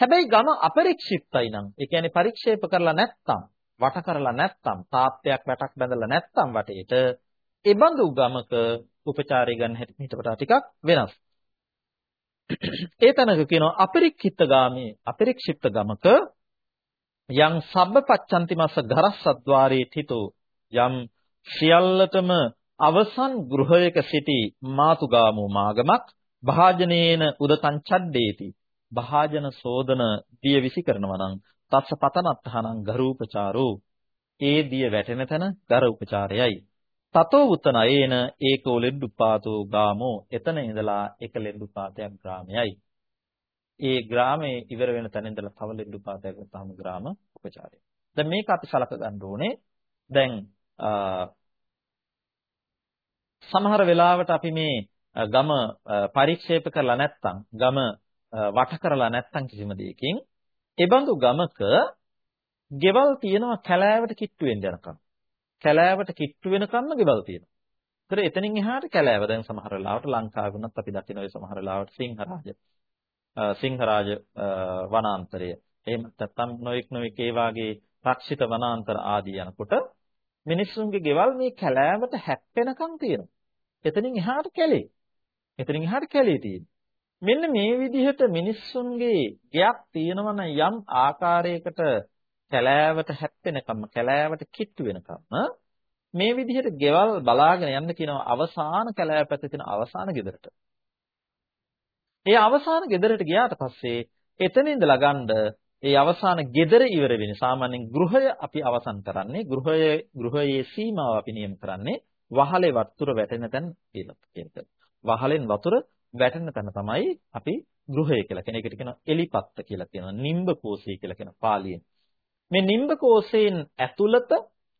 හැබැයි ගම අපරික්ෂිප්තයි නම් ඒ කියන්නේ පරික්ෂේප කරලා නැත්තම් වට කරලා නැත්තම් තාප්පයක් වැටක් බැඳලා නැත්තම් වටේට ඒ බඳු ගමක උපචාරය ගන්න හැටි මීට වඩා ටිකක් වෙනස්. ඒ තැනක කියනවා අපරික්ෂිප්ත ගාමේ අපරික්ෂිප්ත ගමක යම් සබ්බපච්ඡන්ති මස්ස ගරස්සද්්වාරේ තිතෝ යම් සියල්ලටම අවසන් ගෘහයක සිටි මාතුගාමෝ මාගමක් භාජනේන උදතං චඩ්ඩේති භාජන සෝදන දිය විසි කරනවා නම් තස්ස පතනත්තහනම් ගරූපචාරෝ ඒ දිය වැටෙන තැන ගර උපචාරයයි. තතෝ උතන ඒන ඒකෝ ලෙඩ්ඩුපාතෝ ගාමෝ එතන ඉඳලා එක ලෙඩ්ඩුපාතයක් ග්‍රාමයයි. ඒ ග්‍රාමයේ ඉවර වෙන තැන ඉඳලා තව ලෙඩ්ඩුපාතයක් ගත්තාම ග්‍රාම උපචාරය. දැන් මේක අපි සලක ගන්න ඕනේ. දැන් සමහර වෙලාවට අපි මේ ගම පරික්ෂේප කරලා නැත්නම් ගම වට කරලා නැත්නම් කිසිම දෙයකින් ඒබඳු ගමක ගෙවල් තියෙනවා කැලෑවට කිට්ටු වෙන්න යනකම්. කැලෑවට කිට්ටු වෙනකම්ම ගෙවල් තියෙනවා. ඒතර එතනින් එහාට කැලෑව දැන් සමහර වෙලාවට ලංකාවේ වුණත් අපි දකින ඔය සමහර වෙලාවට සිංහරාජ සිංහරාජ වනාන්තරය. එහෙම නැත්නම් නොඑක් නොඑක් ඒ වාගේ රක්ෂිත වනාන්තර ආදී යනකොට මිනිස්සුන්ගේ ගෙවල් මේ කැලෑවට හැප්පෙනකම් තියෙනවා. එතනින් එහාට කැලේ. එතනින් එහාට කැලේ තියෙනවා. මෙන්න මේ විදිහට මිනිස්සුන්ගේ ගයක් තියෙනවන යම් ආකාරයකට කැලෑවට හැප්පෙනකම් කැලෑවට කිට්ටු වෙනකම් මේ විදිහට ගෙවල් බලාගෙන යන්න කියනවා අවසාන කැලෑ පැත්තේ තියෙන අවසාන ගෙදරට. ඒ අවසාන ගෙදරට ගියාට පස්සේ එතන ඉඳලා ගන්න ඒ අවසාන ගෙදර ඉවර වෙන්නේ සාමාන්‍යයෙන් ගෘහය අපි අවසන් කරන්නේ ගෘහයේ ගෘහයේ සීමාව අපි නියම කරන්නේ වහලේ වතුර වැටෙන තැන කියලා. වහලෙන් වතුර වැටෙන තැන තමයි අපි ගෘහය කියලා කියන එකට කියනවා එලිපත්ත කියලා කියනවා නිම්බ කෝෂය කියලා කියන පාලියෙන්. මේ නිම්බ කෝෂයෙන් ඇතුළත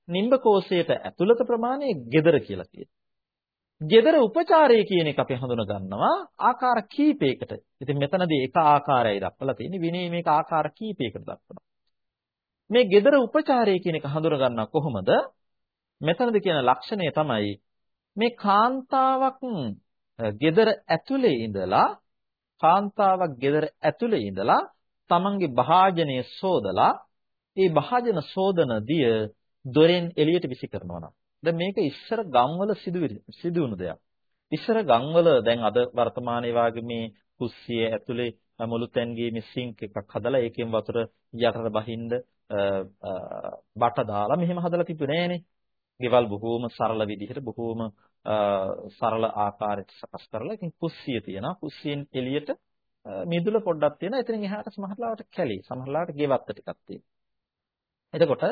නිම්බ කෝෂයට ඇතුළත ප්‍රමාණය gedara කියලා කියනවා. gedara උපචාරය කියන එක අපි හඳුන ගන්නවා ආකාර කීපයකට. ඉතින් මෙතනදී එක ආකාරයයි දක්වලා තියෙන්නේ විනය මේක ආකාර කීපයකට දක්වනවා. මේ gedara උපචාරය කියන එක හඳුන ගන්නවා කොහොමද? මෙතනදී කියන ලක්ෂණය තමයි මේ කාන්තාවක් ගෙදර ඇතුලේ ඉඳලා කාන්තාවක් ගෙදර ඇතුලේ ඉඳලා තමන්ගේ භාජනය සෝදලා ඒ භාජන සෝදන දිය දොරෙන් එළියට විසි කරනවා නම් දැන් මේක ඉස්සර ගම්වල සිදුවුණු දෙයක්. ඉස්සර ගම්වල දැන් අද වර්තමානයේ වාගේ මේ කුස්සිය ඇතුලේ මුළු තැන්ගේ මේ සිංක් එකක් හදලා ඒකෙන් වතුර යටට බහින්ද බට දාලා මෙහෙම හදලා තිබුණේ නෑනේ. ගෙවල් බොහෝම සරල විදිහට බොහෝම සරල ආකාරයට සකස් කරලා ඉතින් කුස්සිය තියෙනවා. කුස්සියෙන් එළියට මිදුල පොඩ්ඩක් තියෙනවා. එතනින් එහාට සමහරලාවට කැලේ, සමහරලාවට ගෙවත්ත ටිකක් තියෙනවා. එතකොට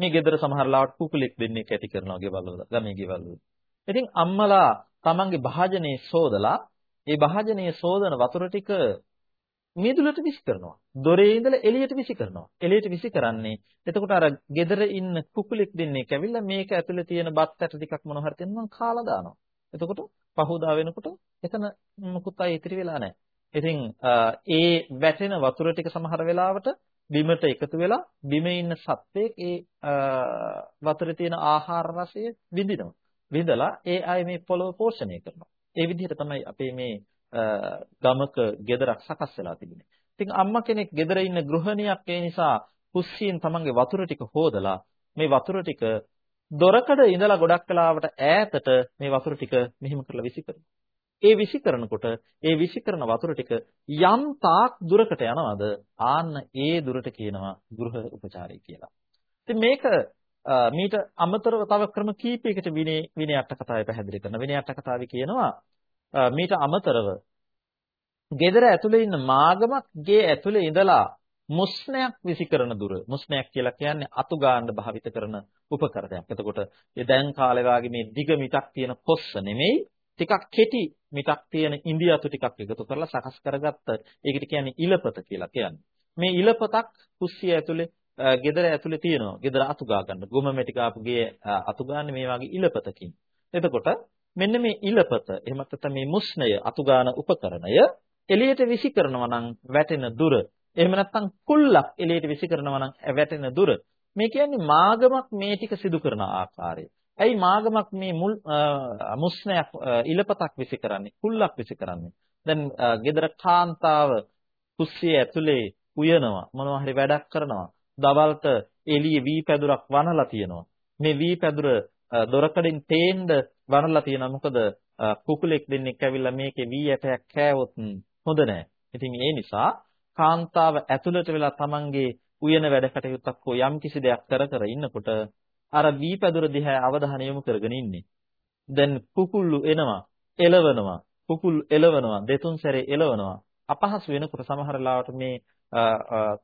මේ ගෙදර සමහරලාවට කුකුලෙක් දෙන්නෙක් ඇති කරනවා ගෙවල් වල, ගමේ ගෙවල් වල. ඉතින් අම්මලා තමන්ගේ භාජනයේ සෝදලා ඒ භාජනයේ සෝදන වතුර ටික මිදුලට විසි කරනවා. දොරේ ඉඳලා එළියට විසි කරනවා. එළියට විසි කරන්නේ එතකොට අර ගෙදර ඉන්න කුකුලෙක් දෙන්නෙක් ඇවිල්ලා මේක ඇතුලේ තියෙන බත් ඇට ටිකක් මොන හරි තියෙනවා කාලා දානවා. එතකොට පහුදා වෙනකොට එතන මුකුත් අය ඉතිරි වෙලා නැහැ. ඉතින් ඒ වැටෙන වතුර ටික සමහර වෙලාවට බිමට එකතු වෙලා බිමේ ඉන්න සත්වයේ ඒ වතුරේ තියෙන ආහාර රසය විඳිනවා. විඳලා ඒ අය මේ පොළොව පෝෂණය කරනවා. ඒ විදිහට තමයි අපේ මේ ගමක ගෙදරක් සකස් වෙලා තිබුණේ. ඉතින් අම්මා කෙනෙක් ගෙදර ඉන්න ගෘහණියක් ඒ නිසා කුස්සියෙන් තමන්ගේ වතුර ටික හොදලා මේ වතුර ටික දොරකඩ ඉඳලා ගොඩක් වෙලාවට ඈතට මේ වතුර ටික මෙහෙම කරලා විසි කරනවා. ඒ විසි කරනකොට ඒ විසි කරන වතුර ටික යම් තාක් දුරකට යනවද ආන්න ඒ දුරට කියනවා ගෘහ උපචාරය කියලා. ඉතින් මේක මීට අමතරව තව ක්‍රම කීපයකට විනය විනය අට කතාවේ පැහැදිලි කරන විනය අට කතාවේ කියනවා මීට අමතරව gedara ඇතුලේ ඉන්න මාගමක් ගේ ඇතුලේ ඉඳලා මුස්නයක් විසිකරන දුර මුස්නයක් කියලා කියන්නේ අතු ගන්න භාවිත කරන උපකරණයක්. එතකොට ඒ දැන් කාලේ වාගේ මේ දිග මිටක් තියෙන කොස්ස නෙමෙයි ටිකක් කෙටි මිටක් තියෙන ඉන්දියාතු ටිකක් එකතු කරලා සකස් කරගත්ත ඒකට කියන්නේ ඉලපත කියලා කියන්නේ. මේ ඉලපතක් කුස්සිය ඇතුලේ gedara ඇතුලේ තියෙනවා. gedara අතු ගා ගන්න. ගොම මෙටි කාපුගේ අතු ගන්න මේ වගේ ඉලපතකින්. එතකොට මෙන්න මේ ඉලපත එහෙම නැත්නම් මේ මුස්නය අතු ගාන උපකරණය එළියට විසි කරනවා නම් වැටෙන දුර එහෙම නැත්නම් කුල්ලක් එළියට විසි කරනවා නම් වැටෙන දුර මේ කියන්නේ මාගමක් මේ ටික සිදු කරන ආකාරය. ඇයි මාගමක් මේ මුල් මුස්නයක් ඉලපතක් විසි කරන්නේ කුල්ලක් විසි කරන්නේ. දැන් gedara කාන්තාව කුස්සිය ඇතුලේ උයනවා මොනවා හරි වැඩක් කරනවා. දවල්ට එළියේ වී පැදුරක් වනලා තියෙනවා. මේ වී පැදුර දොරකඩින් තේන්න වනලා තියෙනවා. මොකද කුකුලෙක් දෙන්නෙක් ඇවිල්ලා මේකේ වී ඇටයක් කෑවොත් හොඳ නෑ. ඉතින් ඒ නිසා කාන්තාව ඇතුළට වෙලා තමන්ගේ උයන වැඩ කටයුත්තක් හෝ යම් කිසි දෙයක් කර කර ඉන්නකොට අර වී පැදුර දිහා අවධානය යොමු කරගෙන ඉන්නේ. දැන් කුකුල්ලු එනවා, එලවනවා, කුකුල් එලවනවා, දෙතුන් සැරේ එලවනවා. අපහසු වෙනකොට සමහර ලාවට මේ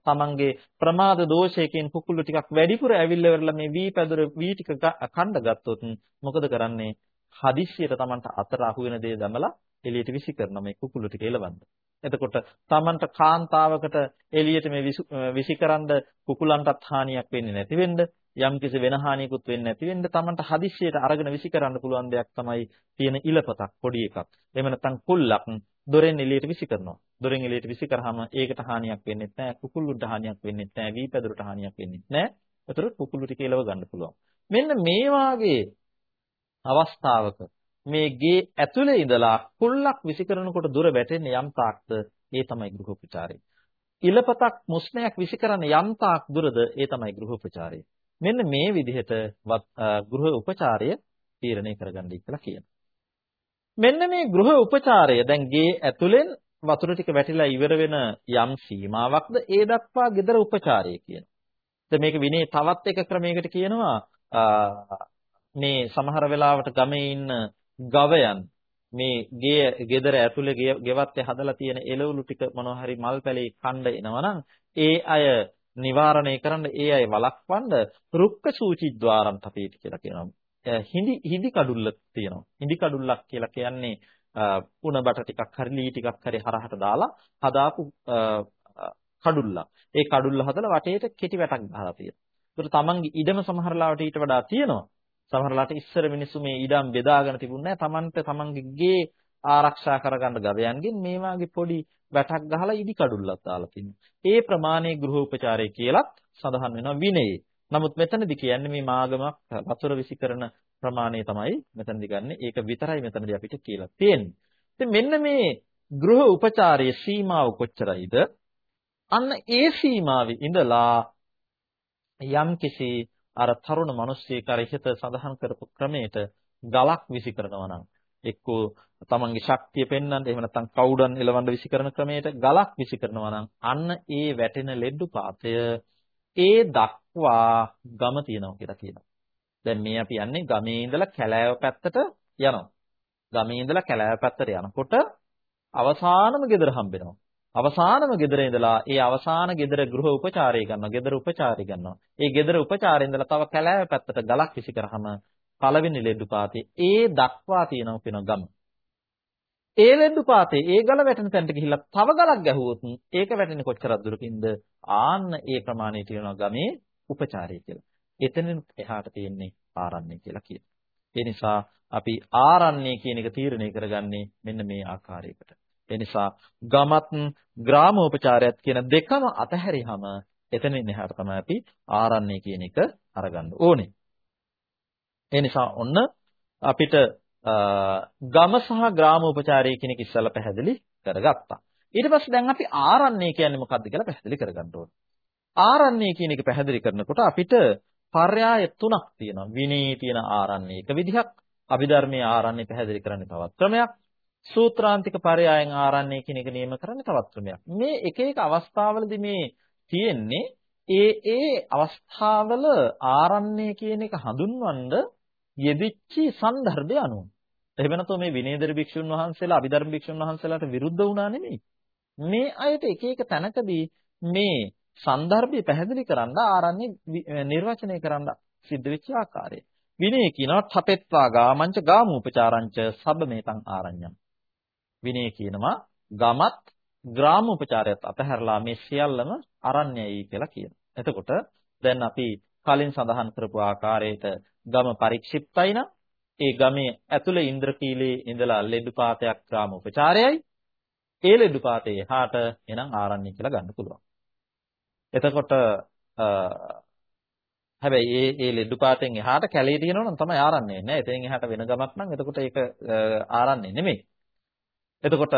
තමන්ගේ ප්‍රමාද දෝෂයකින් කුකුළු ටිකක් වැඩිපුර ඇවිල්ලා වෙරලා මේ වී පැදුර වී ටික කණ්ඩ ගත්තොත් මොකද කරන්නේ? හදිස්සියට තමන්ට අතර අහු වෙන දේ දමලා එළියට විසි කරන මේ කුකුළු ටික එලවන්න. එතකොට තමන්ට කාන්තාවකට එළියට මේ විසිකරනද කුකුලන්ටත් හානියක් වෙන්නේ නැති වෙන්න යම් කිසි වෙන හානියකුත් වෙන්නේ නැති වෙන්න තමන්ට හදිස්සියට අරගෙන විසිකරන්න පුළුවන් දෙයක් තමයි තියෙන ඉලපතක් පොඩි එකක්. එහෙම නැත්නම් කුල්ලක් දොරෙන් එළියට විසි කරනවා. දොරෙන් එළියට විසි කරාම ඒකට හානියක් වෙන්නේ නැහැ. කුකුළුන්ට හානියක් වෙන්නේ නැහැ. වී පැදුරට හානියක් වෙන්නේ නැහැ. ඒතර කුකුළු ටික එලව ගන්න පුළුවන්. මෙන්න මේ වාගේ අවස්ථාවක මේ ගේ ඇතුලේ ඉඳලා කුල්ලක් විසි කරනකොට දුර වැටෙන්නේ යම් තාක්ද ඒ තමයි ගෘහෝපචාරය. ඉලපතක් මුස්නයක් විසි කරන යම් තාක් දුරද ඒ තමයි ගෘහෝපචාරය. මෙන්න මේ විදිහට ගෘහ උපචාරය තීරණය කරගන්නයි කියලා කියනවා. මෙන්න මේ ගෘහ උපචාරය දැන් ගේ ඇතුලෙන් වතුර ටික වැටිලා ඉවර වෙන යම් සීමාවක්ද ඒ දක්වා gedara උපචාරය කියනවා. දැන් මේක විනේ තවත් එක ක්‍රමයකට කියනවා මේ සමහර වෙලාවට ගමේ ඉන්න ගවයන් මේ ගේ ගෙදර ඇතුලේ ගෙවත්තේ හදලා තියෙන එළවලු ටික මොනවා හරි මල් පැලේ කණ්ඩ එනවනම් ඒ අය නිවාරණය කරන්න ඒ අය වළක්වන්න රුක්ක සූචි ద్వාරම් තපේටි කියලා කියනවා. හිඳි හිඳි කඩුල්ලක් තියෙනවා. හිඳි කඩුල්ලක් කියලා කියන්නේ උණ බට ටිකක් හරි ලී ටිකක් හරි හරහට දාලා හදාපු කඩුල්ලක්. ඒ කඩුල්ල හදලා වටේට කෙටි වැටක් ගහලා තියෙනවා. ඒකට තමන්ගේ ඉඩම සමහර ලාවට ඊට වඩා තියෙනවා. සමහරලාට ඉස්සර මිනිස්සු මේ ඉඩම් බෙදාගෙන තිබුණේ නැහැ. Tamante තමන්ගේ ගේ ආරක්ෂා කරගන්න ගවයන්ගෙන් මේ වාගේ පොඩි වැටක් ගහලා ඉදි කඩුල්ලක් දාලා තිනවා. ඒ ප්‍රමාණයේ ගෘහෝපචාරය කියලත් සඳහන් වෙනවා විනයේ. නමුත් මෙතනදි කියන්නේ මේ මාගමක් වතුර විසි කරන ප්‍රමාණය තමයි මෙතනදි ගන්න. ඒක විතරයි මෙතනදි අපිට කියලා තියෙන්නේ. ඉතින් මෙන්න මේ ගෘහ උපචාරයේ සීමාව කොච්චරයිද? අන්න ඒ සීමාවේ ඉඳලා යම් කිසි අර තරුණ මිනිස්සෙක් අර ඉහත සඳහන් කරපු ක්‍රමයට ගලක් විසි කරනවා නම් එක්කෝ තමන්ගේ ශක්තිය පෙන්වන්න එහෙම නැත්නම් කවුඩන් එලවන්න විසි කරන ක්‍රමයට ගලක් විසි කරනවා නම් අන්න ඒ වැටෙන ලෙඩු පාතය ඒ දක්වා ගම තියෙනවා කියලා කියනවා. දැන් මේ අපි යන්නේ ගමේ ඉඳලා කැලෑව පැත්තට යනවා. ගමේ ඉඳලා කැලෑව පැත්තට යනකොට අවසානම ගෙදර හම්බෙනවා. අවසානම ගෙදර ඉඳලා ඒ අවසාන ගෙදර ගෘහ උපචාරය ගන්නවා. ගෙදර උපචාරය ගන්නවා. ඒ ගෙදර උපචාරය ඉඳලා තව කැලෑව පැත්තට ගලක් විසි කරාම පළවෙනි ලෙඩුපාතේ ඒ දක්වා තියෙනවා කියන ගම. ඒ ලෙඩුපාතේ ඒ ගල වැටෙන තැනට ගිහිල්ලා තව ගලක් ගැහුවොත් ඒක වැටෙන්නේ කොච්චරක් දුරකින්ද? ආන්න ඒ ප්‍රමාණය තියෙනවා ගමේ උපචාරය කියලා. එතනින් එහාට තියෙන්නේ ආරණ්‍ය කියලා කියනවා. ඒ නිසා අපි ආරණ්‍ය කියන එක තීරණය කරගන්නේ මෙන්න මේ ආකාරයකට. ඒ නිසා ගමත් ග්‍රාමෝපචාරයත් කියන දෙකම අතහැරියම එතනින් එහාට තමයි අපි ආරණ්‍ය කියන එක අරගන්න ඕනේ. ඒ නිසා ඔන්න අපිට ගම සහ ග්‍රාමෝපචාරය කියන එක ඉස්සෙල්ලා පැහැදිලි කරගත්තා. ඊට පස්සේ දැන් අපි ආරණ්‍ය කියන්නේ මොකක්ද කියලා පැහැදිලි කරගන්න ඕනේ. ආරණ්‍ය කියන එක පැහැදිලි කරනකොට අපිට පර්යාය තුනක් තියෙනවා. විනී තියෙන ආරණ්‍ය එක විදිහක්, අභිධර්මයේ ආරණ්‍ය පැහැදිලි කරන්නේ තවත් ක්‍රමයක්, සූත්‍රාන්තික පරයයන් ආරණ්‍ය කියන එක නියම කරන්නේ තවත් ක්‍රමයක්. මේ එක එක අවස්ථාවලදී මේ තියෙන්නේ ඒ ඒ අවස්ථාවල ආරණ්‍ය කියන එක හඳුන්වන්න යෙදිච්ච සන්දර්භය අනුව. එහෙම නැත්නම් මේ විනේදර භික්ෂුන් වහන්සේලා අභිධර්ම භික්ෂුන් වහන්සේලාට විරුද්ධ වුණා නෙමෙයි. මේ අයට එක එක තැනකදී මේ සන්දර්භය පැහැදිලි කරන්න ආරණ්‍ය නිර්වචනය කරන්න සිද්ධ වෙච්ච ආකාරය. විනය කියනවා තපෙත්වා ගාමංච ගාමූපචාරංච සබ්බමේතං ආරඤ්ඤං. විනය කියනවා ගමත් ග්‍රාමෝපචාරයත් අතහැරලා මේ සියල්ලම අරණ්‍යයි කියලා කියනවා. එතකොට දැන් අපි කලින් සඳහන් කරපු ආකාරයට ගම පරික්ෂිප්තයි නම් ඒ ගමේ ඇතුළේ ඉන්ද්‍රකීලේ ඉඳලා ලෙඩුපාතයක් ග්‍රාම උපචාරයයි ඒ ලෙඩුපාතේ එහාට එනම් ආරණ්‍ය කියලා ගන්න පුළුවන්. එතකොට හැබැයි ඒ ඒ ලෙඩුපාතෙන් එහාට කැලේ තියෙනවා නම් තමයි ආරණ්‍ය නෑ. එතෙන් එහාට වෙන ගමක් නම් එතකොට ඒක ආරණ්‍ය නෙමෙයි. එතකොට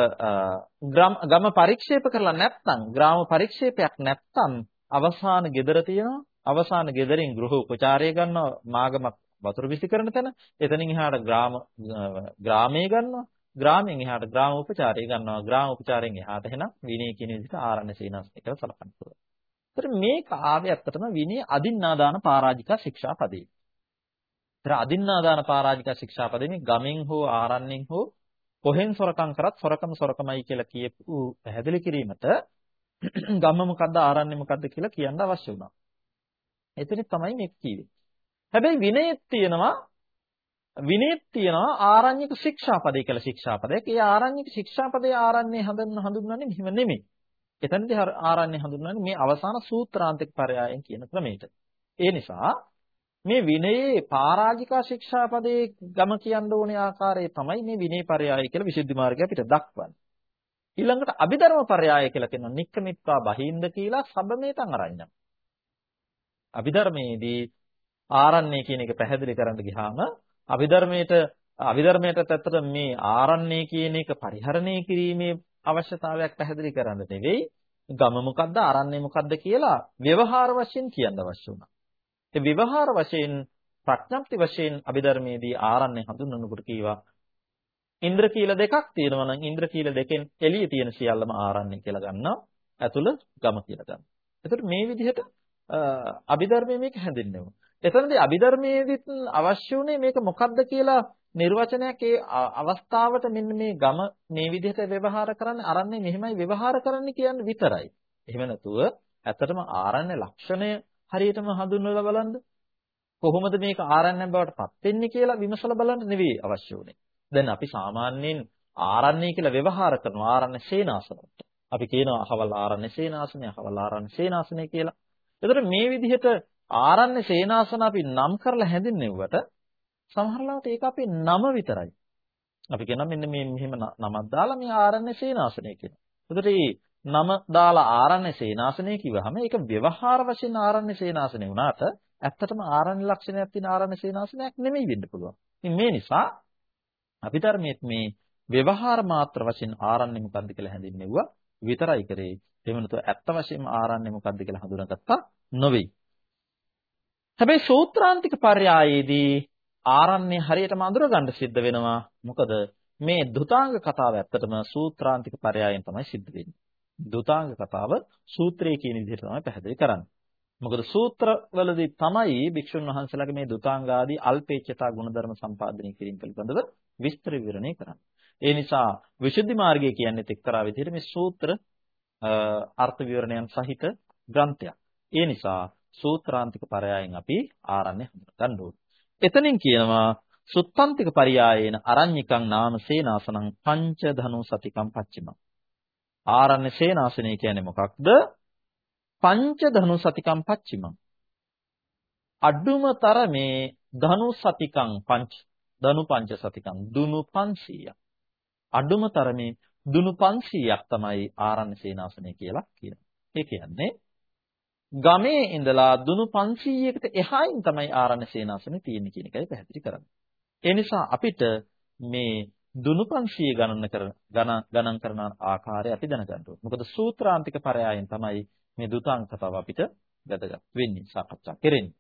ගම පරික්ෂේප කරලා නැත්නම් ග්‍රාම පරික්ෂේපයක් නැත්නම් අවසාන gedara තියෙනවා අවසාන ගෙදරින් ගෘහ උපචාරය ගන්නවා මාගමක් වතුර විසි කරන තැන. එතනින් එහාට ග්‍රාම ග්‍රාමයේ ගන්නවා. ග්‍රාමයෙන් එහාට ග්‍රාම උපචාරය ගන්නවා. ග්‍රාම උපචාරයෙන් එහාට එහෙනම් විනය කියන විදිහට ආරණ්‍ය සීනාසන කියලා සලකන්න පුළුවන්. ඒතර මේක ආවේ ඇත්තටම විනය අදින්නාදාන පරාජිකා ශික්ෂා පදේ. ඒතර අදින්නාදාන පරාජිකා ශික්ෂා පදේ ගමෙන් හෝ ආරණ්‍යෙන් හෝ කොහෙන් සොරකම් කරත් සොරකම සොරකමයි කියලා කියපු පැහැදිලි කිරීමට ගම මොකද්ද ආරණ්‍ය මොකද්ද කියලා කියන්න අවශ්‍ය වුණා. එතන තමයි මේක කිව්වේ. හැබැයි විනයෙත් තියෙනවා විනයෙත් තියෙනවා ආරණ්‍යක ශික්ෂාපදේ කියලා ශික්ෂාපදයක්. ඒ ආරණ්‍යක ශික්ෂාපදේ ආරණ්‍ය හඳුන් හඳුන්වන්නේ මෙහෙම නෙමෙයි. එතනදී ආරණ්‍ය හඳුන්වන්නේ මේ අවසාන සූත්‍රාන්තික පරයයන් කියන ක්‍රමයට. ඒ නිසා මේ විනයේ පරාජිකා ශික්ෂාපදේ ගම කියන්න ඕනේ ආකාරය තමයි මේ විනය පරයය කියලා විසුද්ධි මාර්ගය අපිට දක්වන්නේ. ඊළඟට අභිධර්ම පරයය කියලා කියනවා නික්කමිත්වා බහින්ද කියලා සබමේතං අරඤ්ඤම්. අභිධර්මයේදී ආරණ්‍ය කියන එක පැහැදිලි කරන්න ගියාම අභිධර්මයට අභිධර්මයට ඇත්තට මේ ආරණ්‍ය කියන එක පරිහරණය කිරීමේ අවශ්‍යතාවයක් පැහැදිලි කරන්න නෙවෙයි ගම මොකද්ද ආරණ්‍ය මොකද්ද කියලා ව්‍යවහාර වශයෙන් කියන්න අවශ්‍ය වුණා. ඒ ව්‍යවහාර වශයෙන් ප්‍රඥප්ති වශයෙන් අභිධර්මයේදී ආරණ්‍ය හඳුන්වනකොට කීවා ඉන්ද්‍රකීල දෙකක් තියෙනවා නම් ඉන්ද්‍රකීල දෙකෙන් එළියේ තියෙන සියල්ලම ආරණ්‍ය කියලා ගන්නවා. ඇතුළ ගම කියලා ගන්නවා. එතකොට මේ විදිහට අභිධර්මයේ මේක හැඳින්වෙනවා. එතනදී අභිධර්මයේදීත් අවශ්‍ය උනේ මේක මොකක්ද කියලා නිර්වචනයක් ඒ අවස්ථාවට මෙන්න මේ ගම මේ විදිහට ව්‍යවහාර කරන්නේ අරන්නේ මෙහෙමයි ව්‍යවහාර කරන්නේ කියන්නේ විතරයි. එහෙම නැතුව ඇත්තටම ආරණ්‍ය ලක්ෂණය හරියටම හඳුන්වලා බලන්න කොහොමද මේක ආරණ්‍ය බවට පත් වෙන්නේ කියලා විමසලා බලන්න නෙවෙයි අවශ්‍ය උනේ. දැන් අපි සාමාන්‍යයෙන් ආරණ්‍ය කියලා ව්‍යවහාර කරනවා ආරණ්‍ය සේනාසනට. අපි කියනවා අහවල් ආරණ්‍ය සේනාසනය, අහවල් ආරණ්‍ය සේනාසනය කියලා. එතකොට මේ විදිහට ආරණ්‍ය සේනාසන අපි නම් කරලා හැඳින්වෙුවට සමහරවිට ඒක අපේ නම විතරයි. අපි කියනවා මෙන්න මේ මෙහෙම නමක් දාලා මේ ආරණ්‍ය සේනාසනය කියලා. එතකොට මේ නම දාලා ආරණ්‍ය සේනාසනය කිව්වහම ඒක ව්‍යවහාර වශයෙන් ආරණ්‍ය සේනාසනය වුණාට ඇත්තටම ආරණ්‍ය ලක්ෂණයක් තියෙන ආරණ්‍ය සේනාසනයක් නෙමෙයි වෙන්න පුළුවන්. ඉතින් මේ නිසා අභිධර්මයේ මේ ව්‍යවහාර මාත්‍ර වශයෙන් ආරණ්‍ය මොකද්ද කියලා හැඳින්වෙව්වා විතරයි කරේ. එහෙම නැත්නම් ඇත්ත වශයෙන්ම ආරණ්‍ය මොකද්ද කියලා හඳුනාගත්තා නොවේ. හැබැයි සූත්‍රාන්තික පර්යායේදී ආරණ්‍ය හරියටම අඳුරගන්න සිද්ධ වෙනවා. මොකද මේ දුතාංග කතාව ඇත්තටම සූත්‍රාන්තික පරයයන් තමයි සිද්ධ වෙන්නේ. දුතාංග කතාව සූත්‍රයේ කියන විදිහට තමයි පැහැදිලි කරන්නේ. මොකද සූත්‍රවලදී තමයි භික්ෂුන් වහන්සේලාගේ මේ දුතාංග ආදී අල්පේච්ඡතා ගුණධර්ම සම්පාදනය කිරීම පිළිබඳව විස්තර විවරණය කරන්නේ. ඒ නිසා විසුද්ධි මාර්ගය කියන්නේ එක්තරා විදිහට මේ සූත්‍ර අර්ථ විවරණයන් සහිත ග්‍රන්ථයක්. ඒ නිසා සූත්‍රාන්තික පරයයන් අපි ආරණ්‍ය හඳුනා ගන්න ඕනේ. එතනින් කියනවා සුත්තන්තික පරියායේන අරඤ්ඤිකං නාම සේනාසනං පංච ධනු සතිකම් පච්චිමං. ආරණ්‍ය සේනාසනය කියන්නේ මොකක්ද? පංච ධනු සතිකම් පච්චිමං. අඩුමතර මේ ධනු සතිකම් පංච ධනු පංච සතිකම් දුනු 500ක්. අඩුමතර මේ දුනු 500ක් තමයි ආරණ්‍ය සේනාසනය කියලා කියනවා. ඒ කියන්නේ ගමේ ඉඳලා දුනු 500කට එහායින් තමයි ආරණ්‍ය සේනාසනේ තියෙන්නේ කියන එකයි පැහැදිලි කරන්නේ. ඒ නිසා අපිට මේ දුනු 500 ගණන කරන ගණන් කරන ආකාරය අපි දැනගන්න ඕනේ. මොකද සූත්‍රාන්තික පරයයන් තමයි මේ දුතාංක කතාව අපිට වැදගත් වෙන්නේ සාකච්ඡා කෙරෙන්නේ.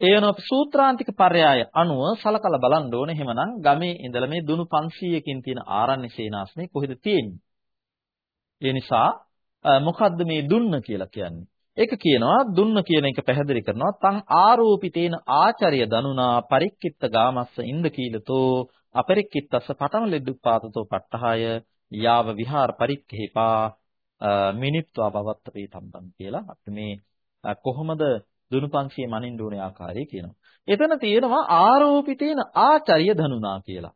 ඒ වෙන සූත්‍රාන්තික පරයය අනුව සලකලා බලන්න ඕනේ. එහෙමනම් ගමේ ඉඳලා මේ දුනු 500කින් තියෙන ආරණ්‍ය සේනාසනේ කොහෙද තියෙන්නේ? ඒ නිසා මොකද්ද මේ දුන්න කියලා කියන්නේ? ඒක කියනවා දුන්න කියන එක පැහැදිලි කරනවා තං ආරෝපිතේන ආචාර්ය දනුනා පරික්කිත්ත ගාමස්ස ඉන්ද කීලතෝ අපරික්කිත්තස්ස පඨම ලෙඩුපාතතෝ පට්ඨහය යාව විහාර පරික්ඛේපා මිනිත්වා බවත්තපේ තම්බන් කියලා අපි මේ කොහොමද දුනු 500 මනින්න ඕනේ ආකාරය කියනවා. එතන තියෙනවා ආරෝපිතේන ආචාර්ය දනුනා කියලා.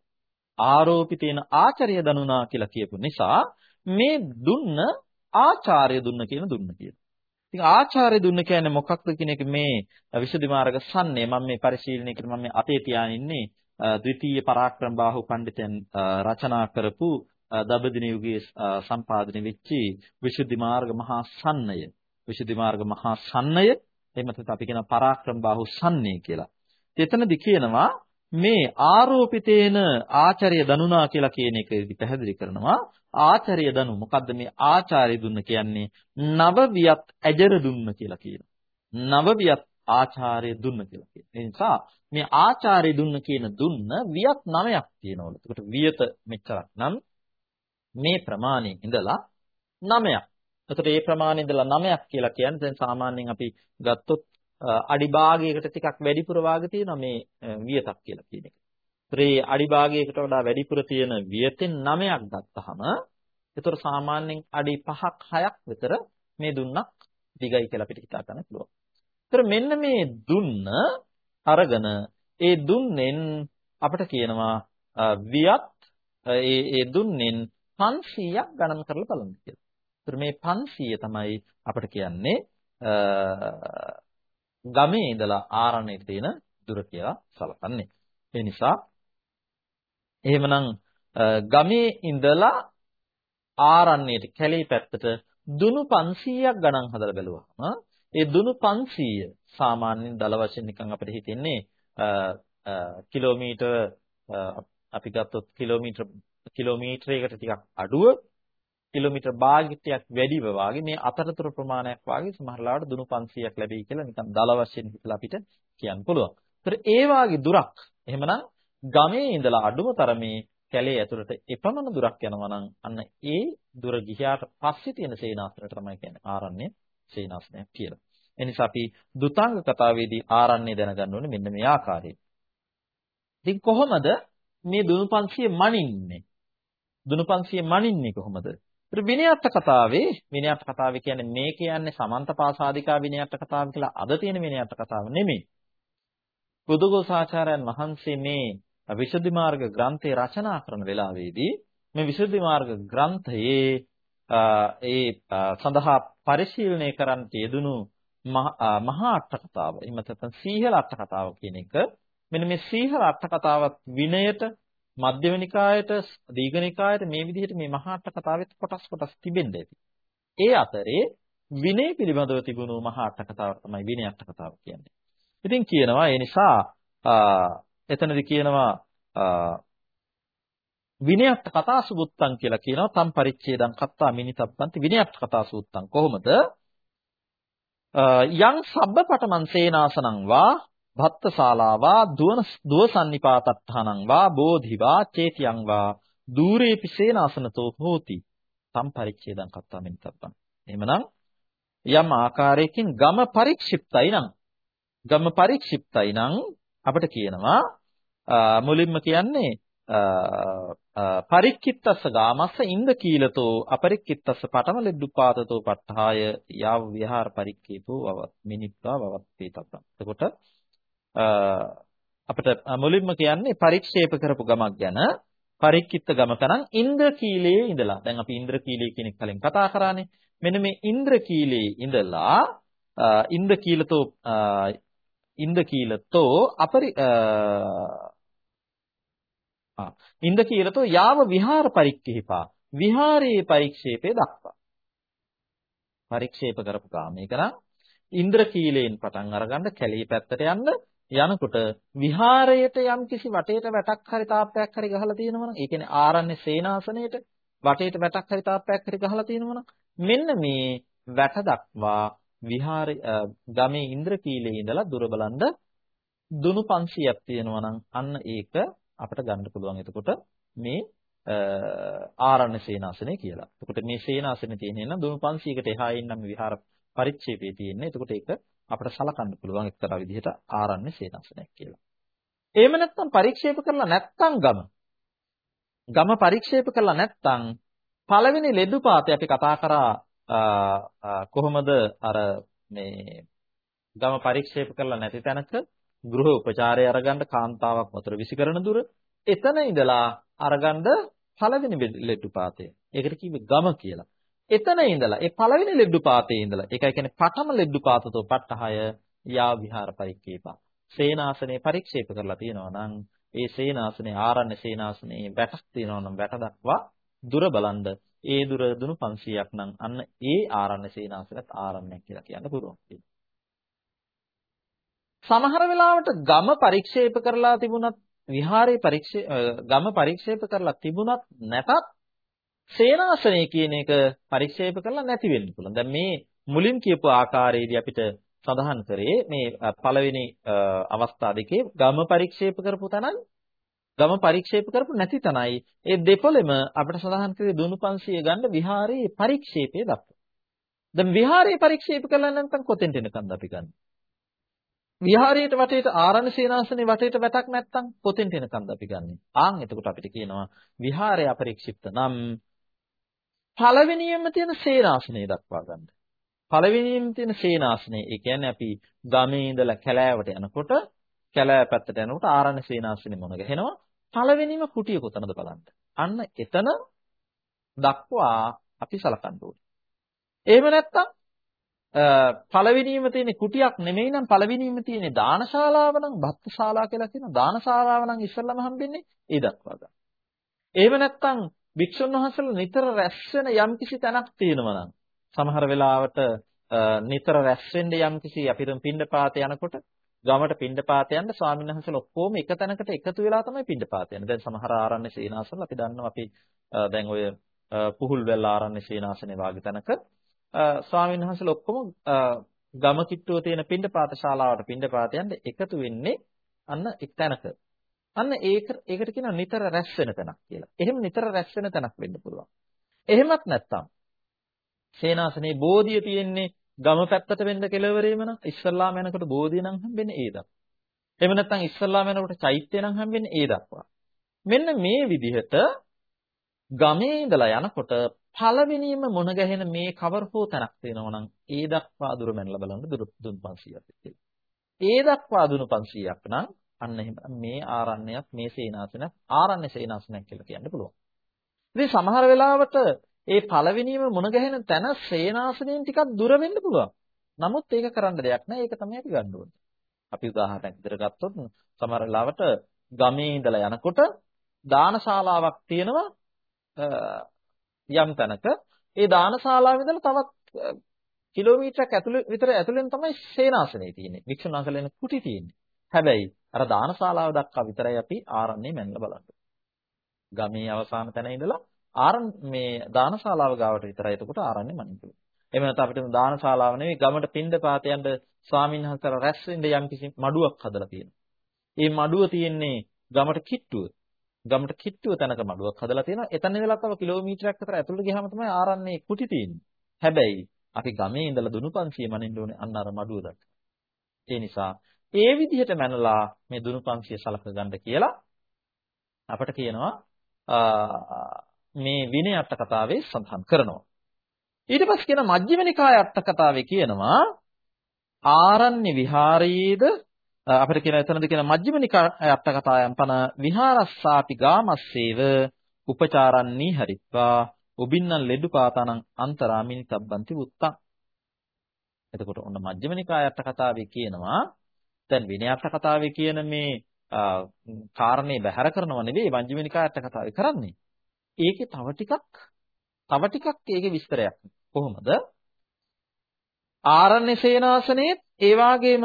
ආරෝපිතේන ආචාර්ය දනුනා කියලා කියපු නිසා මේ දුන්න ආචාර්ය දුන්න කියන දුන්න කියන. ඉතින් ආචාර්ය දුන්න කියන්නේ මොකක්ද කියන එක මේ විසුද්ධි මාර්ග සම්නේ මම මේ පරිශීලනය කරලා මම මේ අතේ තියාගෙන ඉන්නේ ද්විතීය පරාක්‍රම බාහු පඬිතෙන් රචනා කරපු දබදින යුගයේ සම්පාදනය වෙච්චි විසුද්ධි මාර්ග මහා සන්නය. විසුද්ධි මාර්ග මහා සන්නය එහෙම නැත්නම් අපි කියන පරාක්‍රම බාහු සන්නේ කියලා. එතනදි කියනවා මේ ආරෝපිතේන ආචාර්ය දනුනා කියලා කියන එකදී පැහැදිලි කරනවා ආචාර්ය දනු මොකද්ද මේ ආචාර්ය දුන්න කියන්නේ නව වියත් ඇජර දුන්න කියලා කියනවා. නව වියත් ආචාර්ය දුන්න කියලා කියනවා. ඒ නිසා මේ ආචාර්ය දුන්න කියන දුන්න වියත් නවයක් තියෙනවලු. ඒකට වියත මෙච්චරක් නම් මේ ප්‍රමාණයෙන් ඉඳලා නවයක්. එතකොට මේ ප්‍රමාණය ඉඳලා නවයක් කියලා කියන්නේ දැන් සාමාන්‍යයෙන් අපි ගත්තොත් අඩි භාගයකට ටිකක් වැඩිපුර වාග තියෙනවා මේ වියතක් කියලා කියන එක. ඒ අඩි භාගයකට වඩා වැඩිපුර තියෙන වියතෙන් 9ක් ගත්තහම ඒතර සාමාන්‍යයෙන් අඩි 5ක් 6ක් විතර මේ දුන්නක් දිගයි කියලා අපිට හිතා ගන්න පුළුවන්. ඒතර මෙන්න මේ දුන්න අරගෙන ඒ දුන්නෙන් අපිට කියනවා වියත් ඒ ඒ දුන්නෙන් 500ක් ගණන් කරලා බලන්න කියලා. ඒතර මේ 500 තමයි අපිට කියන්නේ ගමේ ඉඳලා ආරණ්‍යයට තියෙන දුර කියලා සලකන්නේ. ඒ නිසා එහෙමනම් ගමේ ඉඳලා ආරණ්‍යයට කැලේ පැත්තට දුනු 500ක් ගණන් හදලා බැලුවාම ඒ දුනු 500 සාමාන්‍යයෙන් දල වශයෙන් නිකන් අපිට හිතෙන්නේ කිලෝමීටර් අපි ගත්තොත් කිලෝමීටර් කිලෝමීටරයකට ටිකක් අඩුව කිලෝමීටර් භාගයක් වැඩිව වාගේ මේ අතරතුර ප්‍රමාණයක් වාගේ සමහරලාට දුනු 500ක් ලැබෙයි කියලා නිකන් දල වශයෙන් හිතලා අපිට කියන්න පුළුවන්. ඒතර ඒ වාගේ දුරක් එහෙමනම් ගමේ ඉඳලා අඩුම තරමේ කැලේ ඇතුළට එපමණ දුරක් යනවා නම් අන්න ඒ දුර ගියාට පස්සේ තියෙන සේනාසනට තමයි කියන්නේ ආරණ්‍ය සේනාසනයක් කියලා. එනිසා අපි දුතාංග කතාවේදී ආරණ්‍ය දැනගන්න ඕනේ මෙන්න මේ ආකාරයෙන්. ඉතින් කොහොමද මේ දුනු 500 මනින්නේ? දුනු 500 මනින්නේ කොහොමද? විනයත් කතාවේ විනයත් කතාවේ කියන්නේ මේ කියන්නේ සමන්තපාසාදිකා විනයත් කතාව කියලා අද තියෙන විනයත් කතාව නෙමෙයි. බුදුගෝසාචාර්යයන් වහන්සේ මේ විසුද්ධි මාර්ග ග්‍රන්ථය රචනා කරන වෙලාවේදී මේ විසුද්ධි මාර්ග ග්‍රන්ථයේ ඒ සඳහා පරිශීලනය කරන්නට යෙදුණු මහා අට කතාව එහෙම නැත්නම් සීහල අට කතාව කියන එක මෙන්න මේ සීහල අට කතාවත් විනයට මධ්‍යම නිකායට දීඝනිකායට මේ විදිහට මේ මහා අට කතාවෙත් කොටස් කොටස් තිබෙන්න ඇති. ඒ අතරේ විනය පිළිබඳව තිබුණු මහා අට කතාව තමයි විනය අට කතාව කියන්නේ. ඉතින් කියනවා ඒ නිසා එතනදි කියනවා විනයත් කතා සුබුත්තං කියලා කියනවා තම් පරිච්ඡේදං කත්තා මිනිතබ්බන්ති විනයත් කතා සූත්තං කොහොමද යං සබ්බ පටමන් සේනාසනං වා භත්තශාලාවා දුවන දුව සම්නිපාතත්තානං වා බෝධිවා චේතියං වා দূරේපි සේනාසනතෝ හෝති. සම්පරිච්ඡේදං කත්තාමින්තප්පං එහෙමනම් යම් ආකාරයකින් ගම පරික්ෂිප්තයි නම් ගම පරික්ෂිප්තයි නම් අපිට කියනවා මුලින්ම කියන්නේ පරික්කිත්තස්ස ගාමස්ස ඉන්ද කීලතෝ අපරික්කිත්තස්ස පඨම ලෙඩ්ඩුපාතතෝ පට්ඨාය යාව විහාර පරික්කේතෝ වවත් මිනිත්වා වවත්තේ තබ්බං. එතකොට අපිට මුලින්ම කියන්නේ පරික්ෂේප කරපු ගමක් ගැන. පරික්කිත්ත ගමක නම් ඉන්ද්‍රකීලයේ ඉඳලා. දැන් අපි ඉන්ද්‍රකීලයේ කියන කලින් කතා කරානේ. මෙන්න මේ ඉන්ද්‍රකීලයේ ඉඳලා ඉන්ද්‍රකීලතෝ ඉන්ද්‍රකීලතෝ අපරි ඉන්ද්‍රකීලතෝ යාව විහාර පරික්කේපා විහාරයේ පරික්ෂේපේ දක්වා. පරික්ෂේප කරපු කාමයක නම් ඉන්ද්‍රකීලයෙන් පටන් අරගන්න කැලී පැත්තට යන්න යනකොට විහාරයට යම් කිසි වටේට වැටක් හරි තාප්පයක් හරි ගහලා තියෙනවනම් ඒ කියන්නේ ආරණ්‍ය සේනාසනයේට වටේට වැටක් හරි තාප්පයක් හරි ගහලා තියෙනවනම් මෙන්න මේ වැට දක්වා විහාර ගමේ ඉන්ද්‍රකීලේ ඉඳලා දුර බලන්න දුනු 500ක් තියෙනවා නම් අන්න ඒක අපිට ගන්න පුළුවන් එතකොට මේ ආරණ්‍ය සේනාසනය කියලා. එතකොට මේ සේනාසනේ තියෙන නම් දුනු 500කට එහා ඉන්නම් විහාර පරිච්ඡේපයේ තියෙන්නේ. එතකොට ඒක අපිට සලකන්න පුළුවන් එක්තරා විදිහට ආරණ්‍ය සේනාසනයක් කියලා. එහෙම නැත්නම් පරික්ෂේප කරලා නැත්නම් ගම. ගම පරික්ෂේප කරලා නැත්නම් පළවෙනි ලෙඩුපාතේ අපි කතා කරා කොහොමද අර මේ ගම පරික්ෂේප කරලා නැති තැනක ගෘහ උපචාරය අරගන්න කාන්තාවක් වතුර විසි කරන දුර එතන ඉඳලා අරගන්න පළවෙනි ලෙඩුපාතේ. ඒකට කිව්වේ ගම කියලා. එතන ඉඳලා ඒ පළවෙනි ලෙඩුපාතේ ඉඳලා ඒකයි කියන්නේ පඨම ලෙඩුපාතතෝ පට්ඨහය යා විහාර පරික්කේපා. සේනාසනේ පරික්ෂේප කරලා තියෙනවා නම් ඒ සේනාසනේ ආරණ්‍ය සේනාසනේ වැටක් තියෙනවා නම් වැට දක්වා දුර බලන්ද ඒ දුර දුණු 500ක් නම් අන්න ඒ ආරණ්‍ය සේනාසනත් ආරණ්‍යයක් කියලා කියන්න පුළුවන්. සමහර වෙලාවට ගම පරික්ෂේප කරලා තිබුණත් විහාරේ පරික්ෂේ ගම පරික්ෂේප කරලා තිබුණත් නැතත් සේනාසනය කියන එක පරික්ෂේප කරලා නැති වෙන්න පුළුවන්. දැන් මේ මුලින් කියපු ආකාරයේදී අපිට සඳහන් කරේ මේ පළවෙනි අවස්ථා දෙකේ ගම පරික්ෂේප කරපු තැනයි ගම පරික්ෂේප කරපු නැති තැනයි ඒ දෙපොළෙම අපිට සඳහන් කරේ දුනු 500 ගන්න විහාරයේ පරික්ෂේපයේ දක්වන. දැන් විහාරයේ පරික්ෂේප කළා නැත්නම් කොතෙන්ට එනකන්ද අපි ගන්නේ? විහාරයේ වටේට ආරණ්‍ය සේනාසනේ වටේට වැටක් නැත්නම් කොතෙන්ට එනකන්ද අපි ගන්නෙ? ආන් එතකොට අපිට කියනවා විහාරය අපරික්ෂිප්ත නම් පළවෙනියෙන්ම තියෙන සේනාසනේ දක්වා ගන්න. පළවෙනියෙන්ම තියෙන සේනාසනේ ඒ කියන්නේ අපි ගමේ ඉඳලා කැලෑවට යනකොට කැලෑ පැත්තට යනකොට ආරණ්‍ය සේනාසනේ මොන ගහනවා පළවෙනිම කුටිය කොතනද බලන්න. අන්න එතන දක්වා අපි සලකන්න ඕනේ. එහෙම නැත්නම් පළවෙනිම තියෙන කුටියක් නෙමෙයි නම් පළවෙනිම තියෙන දානශාලාව නම් භක්තශාලා කියලා කියන දානශාලාව නම් ඉස්සල්ලාම හම්බෙන්නේ ඒ දක්වා ගන්න. එහෙම නැත්නම් භික්ෂුන් වහන්සේලා නිතර රැස් වෙන යම්කිසි තැනක් තියෙනවා නම් සමහර වෙලාවට නිතර රැස් වෙන්න යම්කිසි අපිට පින්ඩපාත යනකොට ගමට පින්ඩපාත යන්න ස්වාමීන් වහන්සේලා ඔක්කොම එක තැනකට එකතු වෙලා තමයි පින්ඩපාත යන්නේ. දැන් සමහර ආරණ්‍ය සීනාසවල අපි දන්නවා අපි දැන් ඔය පුහුල්වැල් ආරණ්‍ය සීනාසනේ වාගේ තැනක ස්වාමීන් වහන්සේලා ඔක්කොම ගම කිට්ටුව තියෙන පින්ඩපාත ශාලාවට පින්ඩපාත යන්න එකතු වෙන්නේ අන්න එක් තැනක. අන්න ඒක ඒකට කියනවා නිතර රැස් වෙන තැනක් කියලා. එහෙම නිතර රැස් වෙන තැනක් වෙන්න පුළුවන්. එහෙමත් නැත්නම් සේනාසනේ බෝධිය තියෙන්නේ ගම පැත්තට වෙන්න කෙලවරේම නම් ඉස්සල්ලාම යනකොට බෝධිය නම් හම්බෙන්නේ ඒ දක්වා. එහෙම නැත්නම් ඉස්සල්ලාම යනකොට චෛත්‍ය නම් හම්බෙන්නේ ඒ දක්වා. මෙන්න මේ විදිහට ගමේ ඉඳලා යනකොට පළවෙනියම මොන ගැහෙන මේ කවර හෝ තැනක් තියෙනවා නම් ඒ දක්වා දුර මැනලා බලන්න දුර දුන් 500ක් කියලා. ඒ දක්වා දුන 500ක් නම් අන්න එහෙම මේ ආරණ්‍යයක් මේ සේනාසනයක් ආරණ්‍ය සේනාසනයක් කියලා කියන්න පුළුවන්. ඉතින් සමහර වෙලාවට ඒ පළවෙනියම මුණ ගැහෙන තැන සේනාසනයෙන් ටිකක් දුර වෙන්න පුළුවන්. නමුත් ඒක කරන්න දෙයක් නැහැ. ඒක තමයි අපි ගන්න ඕනේ. අපි උදාහරණයක් විදිහට ගත්තොත් සමහර වෙලාවට ගමේ ඉඳලා යනකොට දානශාලාවක් තියෙනවා යම් තැනක. ඒ දානශාලාව ඉඳලා තවත් කිලෝමීටරයක් ඇතුළේ විතර ඇතුළෙන් තමයි සේනාසනේ තියෙන්නේ. වික්ෂුන් වහන්සේලා කුටි තියෙන්නේ. හැබැයි අර දානශාලාව දක්වා විතරයි අපි ආරණ්‍ය මැනලා බලන්නේ. ගමේ අවසාන තැන ඉඳලා ආරණ්‍ය මේ දානශාලාව ගාවට විතරයි එතකොට ආරණ්‍ය මනින්න පුළුවන්. එහෙම නැත්නම් අපිට දානශාලාව නෙවෙයි ගමට පින්ඳ පාතයන්ට ස්වාමීන් වහන්සේලා රැස් වෙන්න යම් කිසි මඩුවක් හදලා තියෙනවා. ඒ මඩුව තියෙන්නේ ගමට කිට්ටුව. ගමට කිට්ටුව තැනක මඩුවක් හදලා තියෙනවා. එතන ඉඳලා තව කිලෝමීටරයක් විතර ඇතුළට ගියාම තමයි ආරණ්‍යයේ කුටි තියෙන්නේ. හැබැයි අපි ගමේ ඉඳලා දුනු 500 මනින්න ඕනේ අන්න අර මඩුව දක්වා. ඒ නිසා ඒ විදිහට මැනලා මේ දුනු 500 සලක ගන්න කියලා අපට කියනවා මේ විනය අට කතාවේ සඳහන් කරනවා. ඊට පස්සේ කියන මජ්ක්‍ධිම නිකාය අට කතාවේ කියනවා ආරණ්‍ය විහාරයේද අපිට කියන එතනද කියන මජ්ක්‍ධිම නිකාය අට කතායන් පන විහාරස්සාපි ගාමස්සේව උපචාරන්නී හරිත්වා ඔබින්නන් ලෙඩු පාතනං අන්තරාමිනි තබ්බන්ති උත්තං එතකොට ඔන්න මජ්ක්‍ධිම නිකාය අට කතාවේ කියනවා දැන් විනය අට කතාවේ කියන මේ කාරණේ බැහැර කරනව නෙවෙයි මජ්ක්‍ධිම නිකාය අට කතාවේ කරන්නේ ඒකේ තව ටිකක් තව ටිකක් ඒකේ විස්තරයක්. කොහොමද? ආරණ්‍ය සේනාසනයේ ඒ වාගේම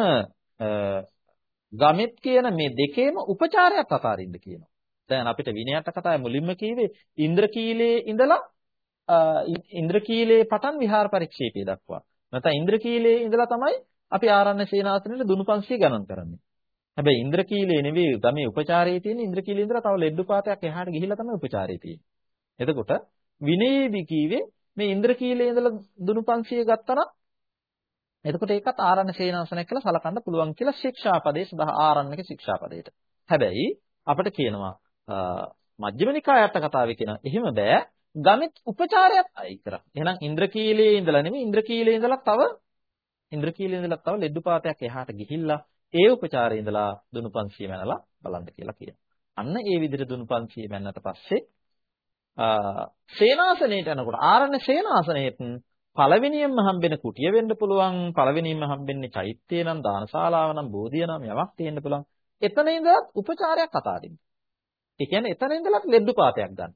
ගමෙත් කියන මේ දෙකේම උපචාරයක් අතාරින්න කියනවා. දැන් අපිට විනයට කතාවේ මුලින්ම කිව්වේ ඉන්ද්‍රකීලයේ ඉඳලා ඉන්ද්‍රකීලයේ පටන් විහාර පරික්ෂේපය දක්වා. නැත්නම් ඉන්ද්‍රකීලයේ ඉඳලා තමයි අපි ආරණ්‍ය සේනාසනෙට දුනු 500 ගණන් කරන්නේ. හැබැයි ඉන්ද්‍රකීලයේ නෙවෙයි ගමේ උපචාරයේ තියෙන ඉන්ද්‍රකීලයේ ඉඳලා තව ලෙඩ්ඩු පාතයක් එහාට ගිහිල්ලා තමයි උපචාරයේ තියෙන්නේ. එතකොට විනයේදී කීවේ මේ ඉන්ද්‍රකීලයේ ඉඳලා දුනු 500 ගත්තා නම් එතකොට ඒකත් ආරණ්‍ය සේනාසනයක් කියලා සලකන්න පුළුවන් කියලා ශික්ෂාපදයේ සඳහා ආරණ්‍යක ශික්ෂාපදයට. හැබැයි අපිට කියනවා මජ්ක්‍ධිම නිකායට කතාවේ කියන එහෙම බෑ ගමෙත් උපචාරයක් අයි කරා. එහෙනම් ඉන්ද්‍රකීලයේ ඉඳලා නෙමෙයි ඉන්ද්‍රකීලයේ ඉඳලා තව ඉන්ද්‍රකීලයේ ඉඳලා තව ලෙඩ්ඩුපාතයක් එහාට ගිහිල්ලා ඒ උපචාරයේ ඉඳලා දුනු 500 මැනලා බලන්න කියලා කියනවා. අන්න ඒ විදිහට දුනු 500 මැන්නට පස්සේ සේනාසනයට යනකොට ආරණ්‍ය සේනාසනයේත් පළවෙනියෙන්ම හම්බෙන කුටිය වෙන්න පුළුවන් පළවෙනියෙන්ම හම්බෙන්නේ චෛත්‍යය නම් දානශාලාව නම් බෝධිය නම් යමක් තියෙන්න පුළුවන් එතන ඉඳලා උපචාරයක් අතාරින්න. ඒ කියන්නේ එතන ඉඳලා ලෙඩ්ඩු පාතයක් ගන්න.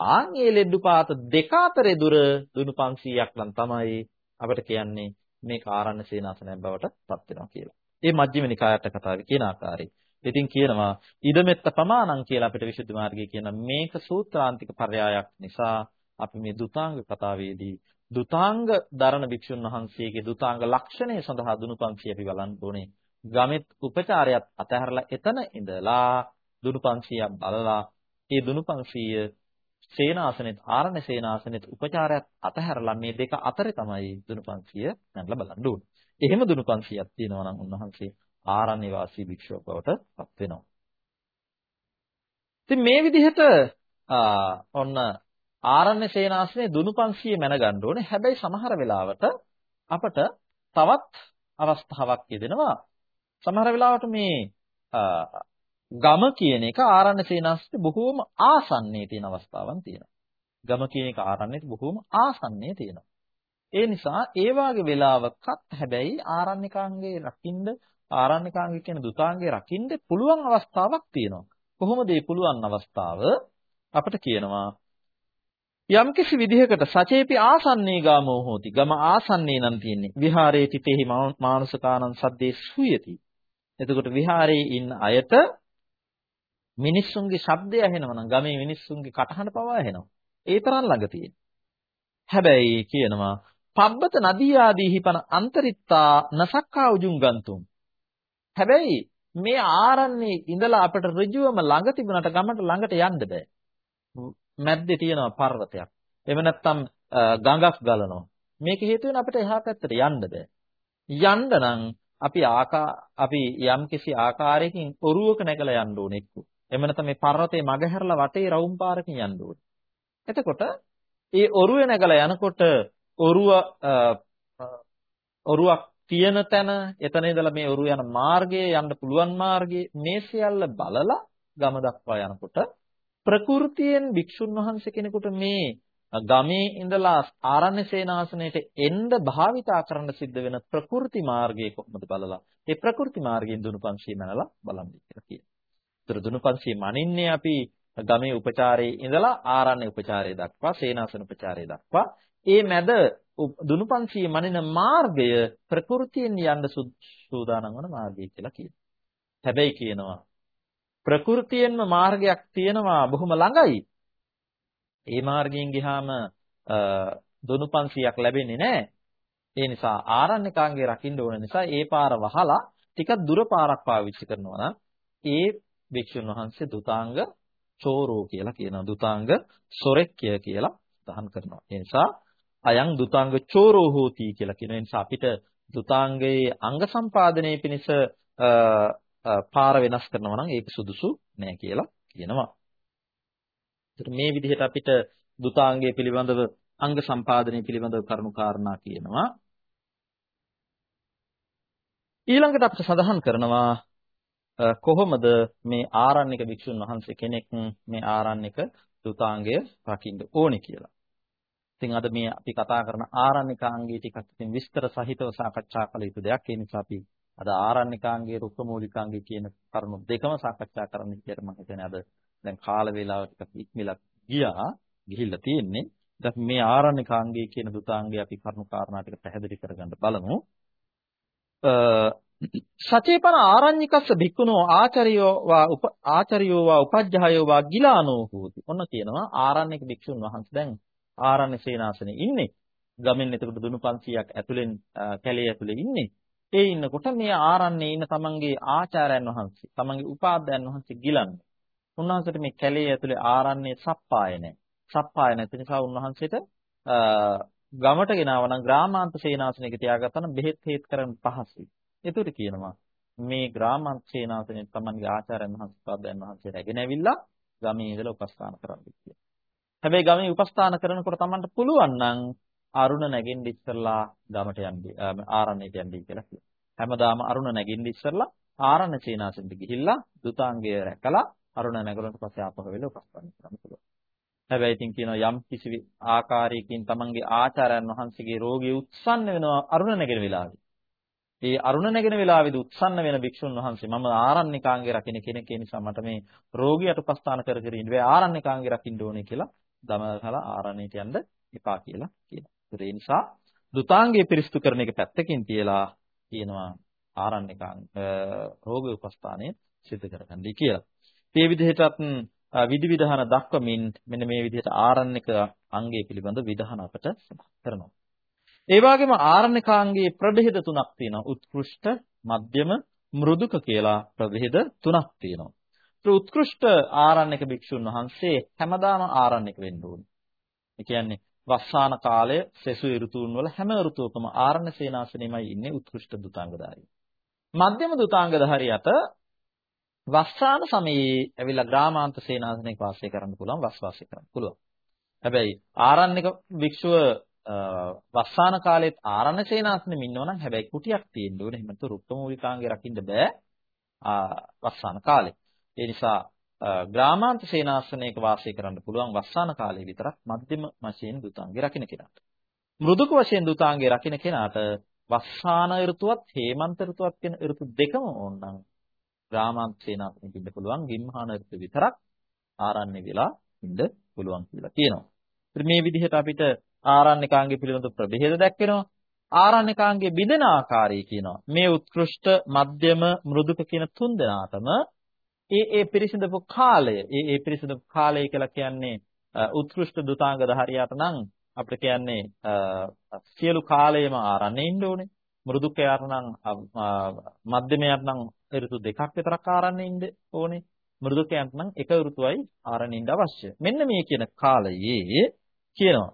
ආන් මේ ලෙඩ්ඩු පාත දෙක අතරේ දුර දුනු 500ක් නම් තමයි අපිට කියන්නේ මේ කාරණ්‍ය සේනාසනයක් බවට පත් වෙනවා කියලා. ඒ මජ්ක්‍ධිම නිකායට කතාවේ කියන ආකාරයි. ඉතින් කියනවා ඉදමෙත්ත ප්‍රමාණං කියලා අපිට විසුද්ධි මාර්ගයේ කියන මේක සූත්‍රාන්තික පරයයක් නිසා අපි මේ දුතාංග කතාවේදී දුතාංග දරණ භික්ෂුන් වහන්සේගේ දුතාංග ලක්ෂණය සඳහා දුනු 500 අපි බලන්න ඕනේ. ගමෙත් උපචාරයත් අතහැරලා එතන ඉඳලා දුනු 500ක් බලලා ඒ දුනු 500 සේනාසනෙත් ආරණ සේනාසනෙත් උපචාරයත් අතහැරලා මේ දෙක අතරේ තමයි දුනු 500 නැන්ලා බලන්න ඕනේ. එහෙම දුනු 500ක් තියෙනවා නම් උන්වහන්සේ ආරණ්‍ය වාසී භික්ෂුවක් බවට පත් වෙනවා. ඉතින් මේ විදිහට ඔන්න ආරණ්‍ය සේනාසනේ දුනු 500 මැන ගන්න ඕනේ. හැබැයි සමහර වෙලාවට අපට තවත් අවස්ථාවක් යෙදෙනවා. සමහර වෙලාවට මේ ගම කියන එක ආරණ්‍ය සේනාසනේ බොහෝම ආසන්නයේ තියෙන අවස්ථාවක් තියෙනවා. ගම කියන එක ආරණ්‍යෙට බොහෝම ආසන්නයේ තියෙනවා. ඒ නිසා ඒ වාගේ වෙලාවකත් හැබැයි ආරණ්‍යකාංගේ රකින්න ආරණ්‍යකාංගය කියන දුතාංගය රකින්න පුළුවන් අවස්ථාවක් තියෙනවා. කොහොමද මේ පුළුවන් අවස්ථාව? අපිට කියනවා යම්කිසි විදිහකට සචේපි ආසන්නේ ගාමෝ හෝති. ගම ආසන්නේ නම් තියෙන්නේ. විහාරේ තිතේහි මානුසකානං සද්දේ සුයති. එතකොට විහාරේ ඉන්න අයට මිනිස්සුන්ගේ ශබ්දය ඇහෙනවා නම් ගමේ මිනිස්සුන්ගේ කටහඬ පවා ඇහෙනවා. ඒ තරම් ළඟ තියෙන. හැබැයි කියනවා පබ්බත නදී ආදී හිපන අන්තරිත්තා නසක්කා උජුං ගන්තුම් හැබැයි මේ ආරණ්‍යයේ ඉඳලා අපිට ඍජුවම ළඟ තිබුණාට ගමට ළඟට යන්න බෑ. මැද්දේ තියෙනවා පර්වතයක්. එහෙම නැත්නම් ගඟක් ගලනවා. මේක හේතු වෙන අපිට එහා පැත්තට යන්න බෑ. යන්න නම් අපි ආකා අපි යම්කිසි ආකාරයකින් ඔරුවක නැගලා යන්න ඕනේ එක්ක. එහෙම නැත්නම් මේ පර්වතේ මග හැරලා වටේ රවුම් පාරකින් යන්න ඕනේ. එතකොට ඒ ඔරුවේ නැගලා යනකොට ඔරුව ඔරුවක් තියෙන තැන එතන ඉඳලා මේ ඔරුව යන මාර්ගයේ යන්න පුළුවන් මාර්ගයේ මේ සියල්ල බලලා ගම දක්වා යනකොට ප්‍රകൃතියෙන් භික්ෂුන් වහන්සේ කෙනෙකුට මේ ගමේ ඉඳලා ආරණ්‍ය සේනාසනයට එන්න භාවිතා කරන්න සිද්ධ වෙන ප්‍රകൃති මාර්ගය කොහොමද බලලා ඒ ප්‍රകൃති මාර්ගයෙන් දුනුපන්සී මනලා බලන්න කියලා කියනවා ඒතර දුනු 500 මනින්නේ අපි ගමේ උපචාරයේ ඉඳලා ආරණ්‍ය උපචාරය දක්වා සේනාසන උපචාරය දක්වා ඒ මැද දුනු 500 මනින මාර්ගය ප්‍රകൃතියෙන් යන්න සූදානම් වන මාර්ගය කියලා කියනවා. හැබැයි කියනවා ප්‍රകൃතියෙන්ම මාර්ගයක් තියෙනවා බොහොම ළඟයි. ඒ මාර්ගයෙන් ගියාම දොනු 500ක් ලැබෙන්නේ නැහැ. ඒ නිසා ආරණ්‍යකාංගේ රකින්න ඕන නිසා ඒ පාර වහලා ටිකක් දුර පාරක් පාවිච්චි කරනවා නම් ඒ භික්ෂුන් වහන්සේ දුතාංග චෝරෝ කියලා කියනවා. දුතාංග සොරෙක්ය කියලා සඳහන් කරනවා. ඒ නිසා අයං දුතාංග චෝරෝ හෝති කියලා කියන නිසා අපිට දුතාංගයේ අංග සම්පාදනයේ පිණිස පාර වෙනස් කරනවා නම් ඒක සුදුසු නෑ කියලා කියනවා. ඒතර මේ විදිහට අපිට දුතාංගයේ පිළිබඳව අංග සම්පාදනයේ පිළිබඳව කරුණු කාරණා කියනවා. ඊළඟට අපිට සඳහන් කරනවා කොහොමද මේ ආරණ්‍යක භික්ෂුන් වහන්සේ කෙනෙක් මේ ආරණ්‍යක දුතාංගය රකින්න ඕනේ කියලා. ඉතින් අද මේ අපි කතා කරන ආරණ්‍යකාංගී ටිකක් ඉතින් විස්තර සහිතව සාකච්ඡා කළ යුතු දෙයක්. ඒ නිසා අපි අද ආරණ්‍යකාංගයේ රුක්කමූලිකාංගය කියන කරුණු දෙකම සාකච්ඡා කරන්න කියලා මම හිතන්නේ අද දැන් කාල වේලාව ටිකක් ඉක්මලා ගියා ගිහිල්ලා තියෙන්නේ. දැන් මේ ආරණ්‍යකාංගය කියන දුතාංගය අපි කරුණු කාරණා ටික පැහැදිලි කරගන්න බලමු. සචේපන ආරඤ්‍යකස්ස භික්ඛුනෝ ආචාරියෝ වා උප ආචාරියෝ වා උපජ්ජහයෝ වා ගිලානෝ හෝති. ඔන්න කියනවා ආරණ්‍යක භික්ෂුන් වහන්සේ දැන් ආරණ්‍ය සේනාසනේ ඉන්නේ. ගමෙන් එතකොට දුනු 500ක් ඇතුලෙන් කැලේ ඇතුලේ ඉන්නේ. ඒ ඉන්නකොට මේ ආරණ්‍යයේ ඉන්න තමන්ගේ ආචාර්යයන් වහන්සේ, තමන්ගේ උපාධ්‍යයන් වහන්සේ ගිලන්නේ. උන්වහන්සේට මේ කැලේ ඇතුලේ ආරණ්‍යයේ සප්පාය නැහැ. සප්පාය නැති නිසා උන්වහන්සේට ගමට ගෙනාව නම් ග්‍රාමාන්ත සේනාසනයක තියාගත්තා නම් බෙහෙත් හේත් කරන්න පහසුයි. ඒතර කියනවා මේ ග්‍රාමාන්ත සේනාසනයේ තමන්ගේ ආචාර්යයන් වහන්සේ පාදයන් වහන්සේ රැගෙන ඇවිල්ලා ගමේ ඉඳලා උපස්ථාන කරන්න කියලා. හැබැයි ගමේ උපස්ථාන කරනකොට තමන්ට පුළුවන් නම් අරුණ නැගින්න ඉස්සරලා ගමට යන්නේ ආරණ්‍යයට යන්නේ කියලා කියනවා. හැමදාම අරුණ නැගින්න ඉස්සරලා ආරණ්‍ය සේනාසනෙට ගිහිල්ලා දුතාංගය රැකලා අරුණ නැගලුණට පස්සේ ආපහු වෙලා උපස්ථාන කරන්න පුළුවන්. හැබැයි ඉතින් කියනවා යම් කිසි ආකාරයකින් තමන්ගේ ආචාර්යයන් වහන්සේගේ රෝගී උත්සන්න වෙනවා අරුණ නැගෙන වෙලාවේ. ඒ අරුණ නැගෙන වෙලාවේදී උත්සන්න වෙන භික්ෂුන් වහන්සේ මම ආරණ්‍යකාංගේ රකින්න කෙනෙක් ඒ නිසා මට මේ රෝගියට උපස්ථාන කර කර ඉන්න බෑ ආරණ්‍යකාංගේ රකින්න ඕනේ කියලා දමකලා ආරණ්‍යයට යන්න එපා කියලා කියනවා. ඒ නිසා දුතාංගේ පිරිස්තු කරන එක පැත්තකින් තියලා කියනවා ආරණ්‍යකාං රෝග උපස්ථානය සිදු කරගන්නයි කියලා. මේ විදිහටත් විධි විධාන දක්වමින් මෙන්න මේ විදිහට ආරණ්‍යක අංගය පිළිබඳ විධාන අපට කරනවා. ඒ වගේම ආරණ්‍යකාංගයේ ප්‍රභේද තුනක් තියෙනවා. උත්කෘෂ්ඨ, මධ්‍යම, මෘදුක කියලා ප්‍රභේද තුනක් තියෙනවා. ඒ උත්කෘෂ්ඨ ආරණ්‍යක භික්ෂුන් වහන්සේ හැමදාම ආරණ්‍යක වෙන්න ඕනේ. ඒ කියන්නේ වස්සාන කාලය සෙසු ඍතුන් වල හැම ඍතුවකම ආරණ්‍ය සේනාසනෙමයි ඉන්නේ උත්කෘෂ්ඨ දුතාංගධාරී. මධ්‍යම දුතාංගධාරියට වස්සාන සමයේ ඇවිල්ලා ග්‍රාමාන්ත සේනාසනයක වාසය කරන්න පුළුවන් වස් වාසය කරන්න පුළුවන්. හැබැයි ආරණ්‍යක භික්ෂුව වස්සාන කාලෙත් ආරණ්‍ය සේනාසනෙම ඉන්නවා නම් හැබැයි කුටියක් තියෙන්න ඕනේ. එහෙම නැත්නම් රුක්ක මූලිකාංගේ රකින්න බෑ වස්සාන කාලේ. ඒ නිසා ග්‍රාමාන්ත සේනාසනයක වාසය කරන්න පුළුවන් වස්සාන කාලේ විතරක් මධ්‍යම වශයෙන් දුතාංගේ රකින්න කෙනාට. මෘදුක වශයෙන් දුතාංගේ රකින්න කෙනාට වස්සාන ඍතුවත් හේමන්ත ඍතුවත් කියන ඍතු දෙකම ඕනනම් ග්‍රාමාන්ත සේනාසනෙක ඉන්න පුළුවන් ගිම්හාන ඍතු විතරක් ආරණ්‍ය වෙලා ඉන්න පුළුවන් කියලා කියනවා. මේ විදිහට අපිට ආරණ්‍යකාංගය පිළිබඳ ප්‍රභේද දැක්වෙනවා. ආරණ්‍යකාංගයේ බිඳෙන ආකාරය කියනවා. මේ උත්කෘෂ්ඨ, මධ්‍යම, මෘදුක කියන තුන් දෙනාටම ඒ ඒ පිරිසිඳපු කාලය, ඒ ඒ පිරිසිඳපු කාලය කියලා කියන්නේ උත්කෘෂ්ඨ දුතාංග ධාරියාට නම් අපිට කියන්නේ සියලු කාලයම ආරණ්‍යේ ඉන්න ඕනේ. මෘදුකයාට නම් මධ්‍යමයාට නම් ඍතු දෙකක් විතරක් ආරණ්‍යේ ඉන්න ඕනේ. මෘදුකයන්ට නම් එක ඍතුවයි ආරණ්‍යේ ඉන්න අවශ්‍ය. මෙන්න මේ කියන කාලයේ කියනවා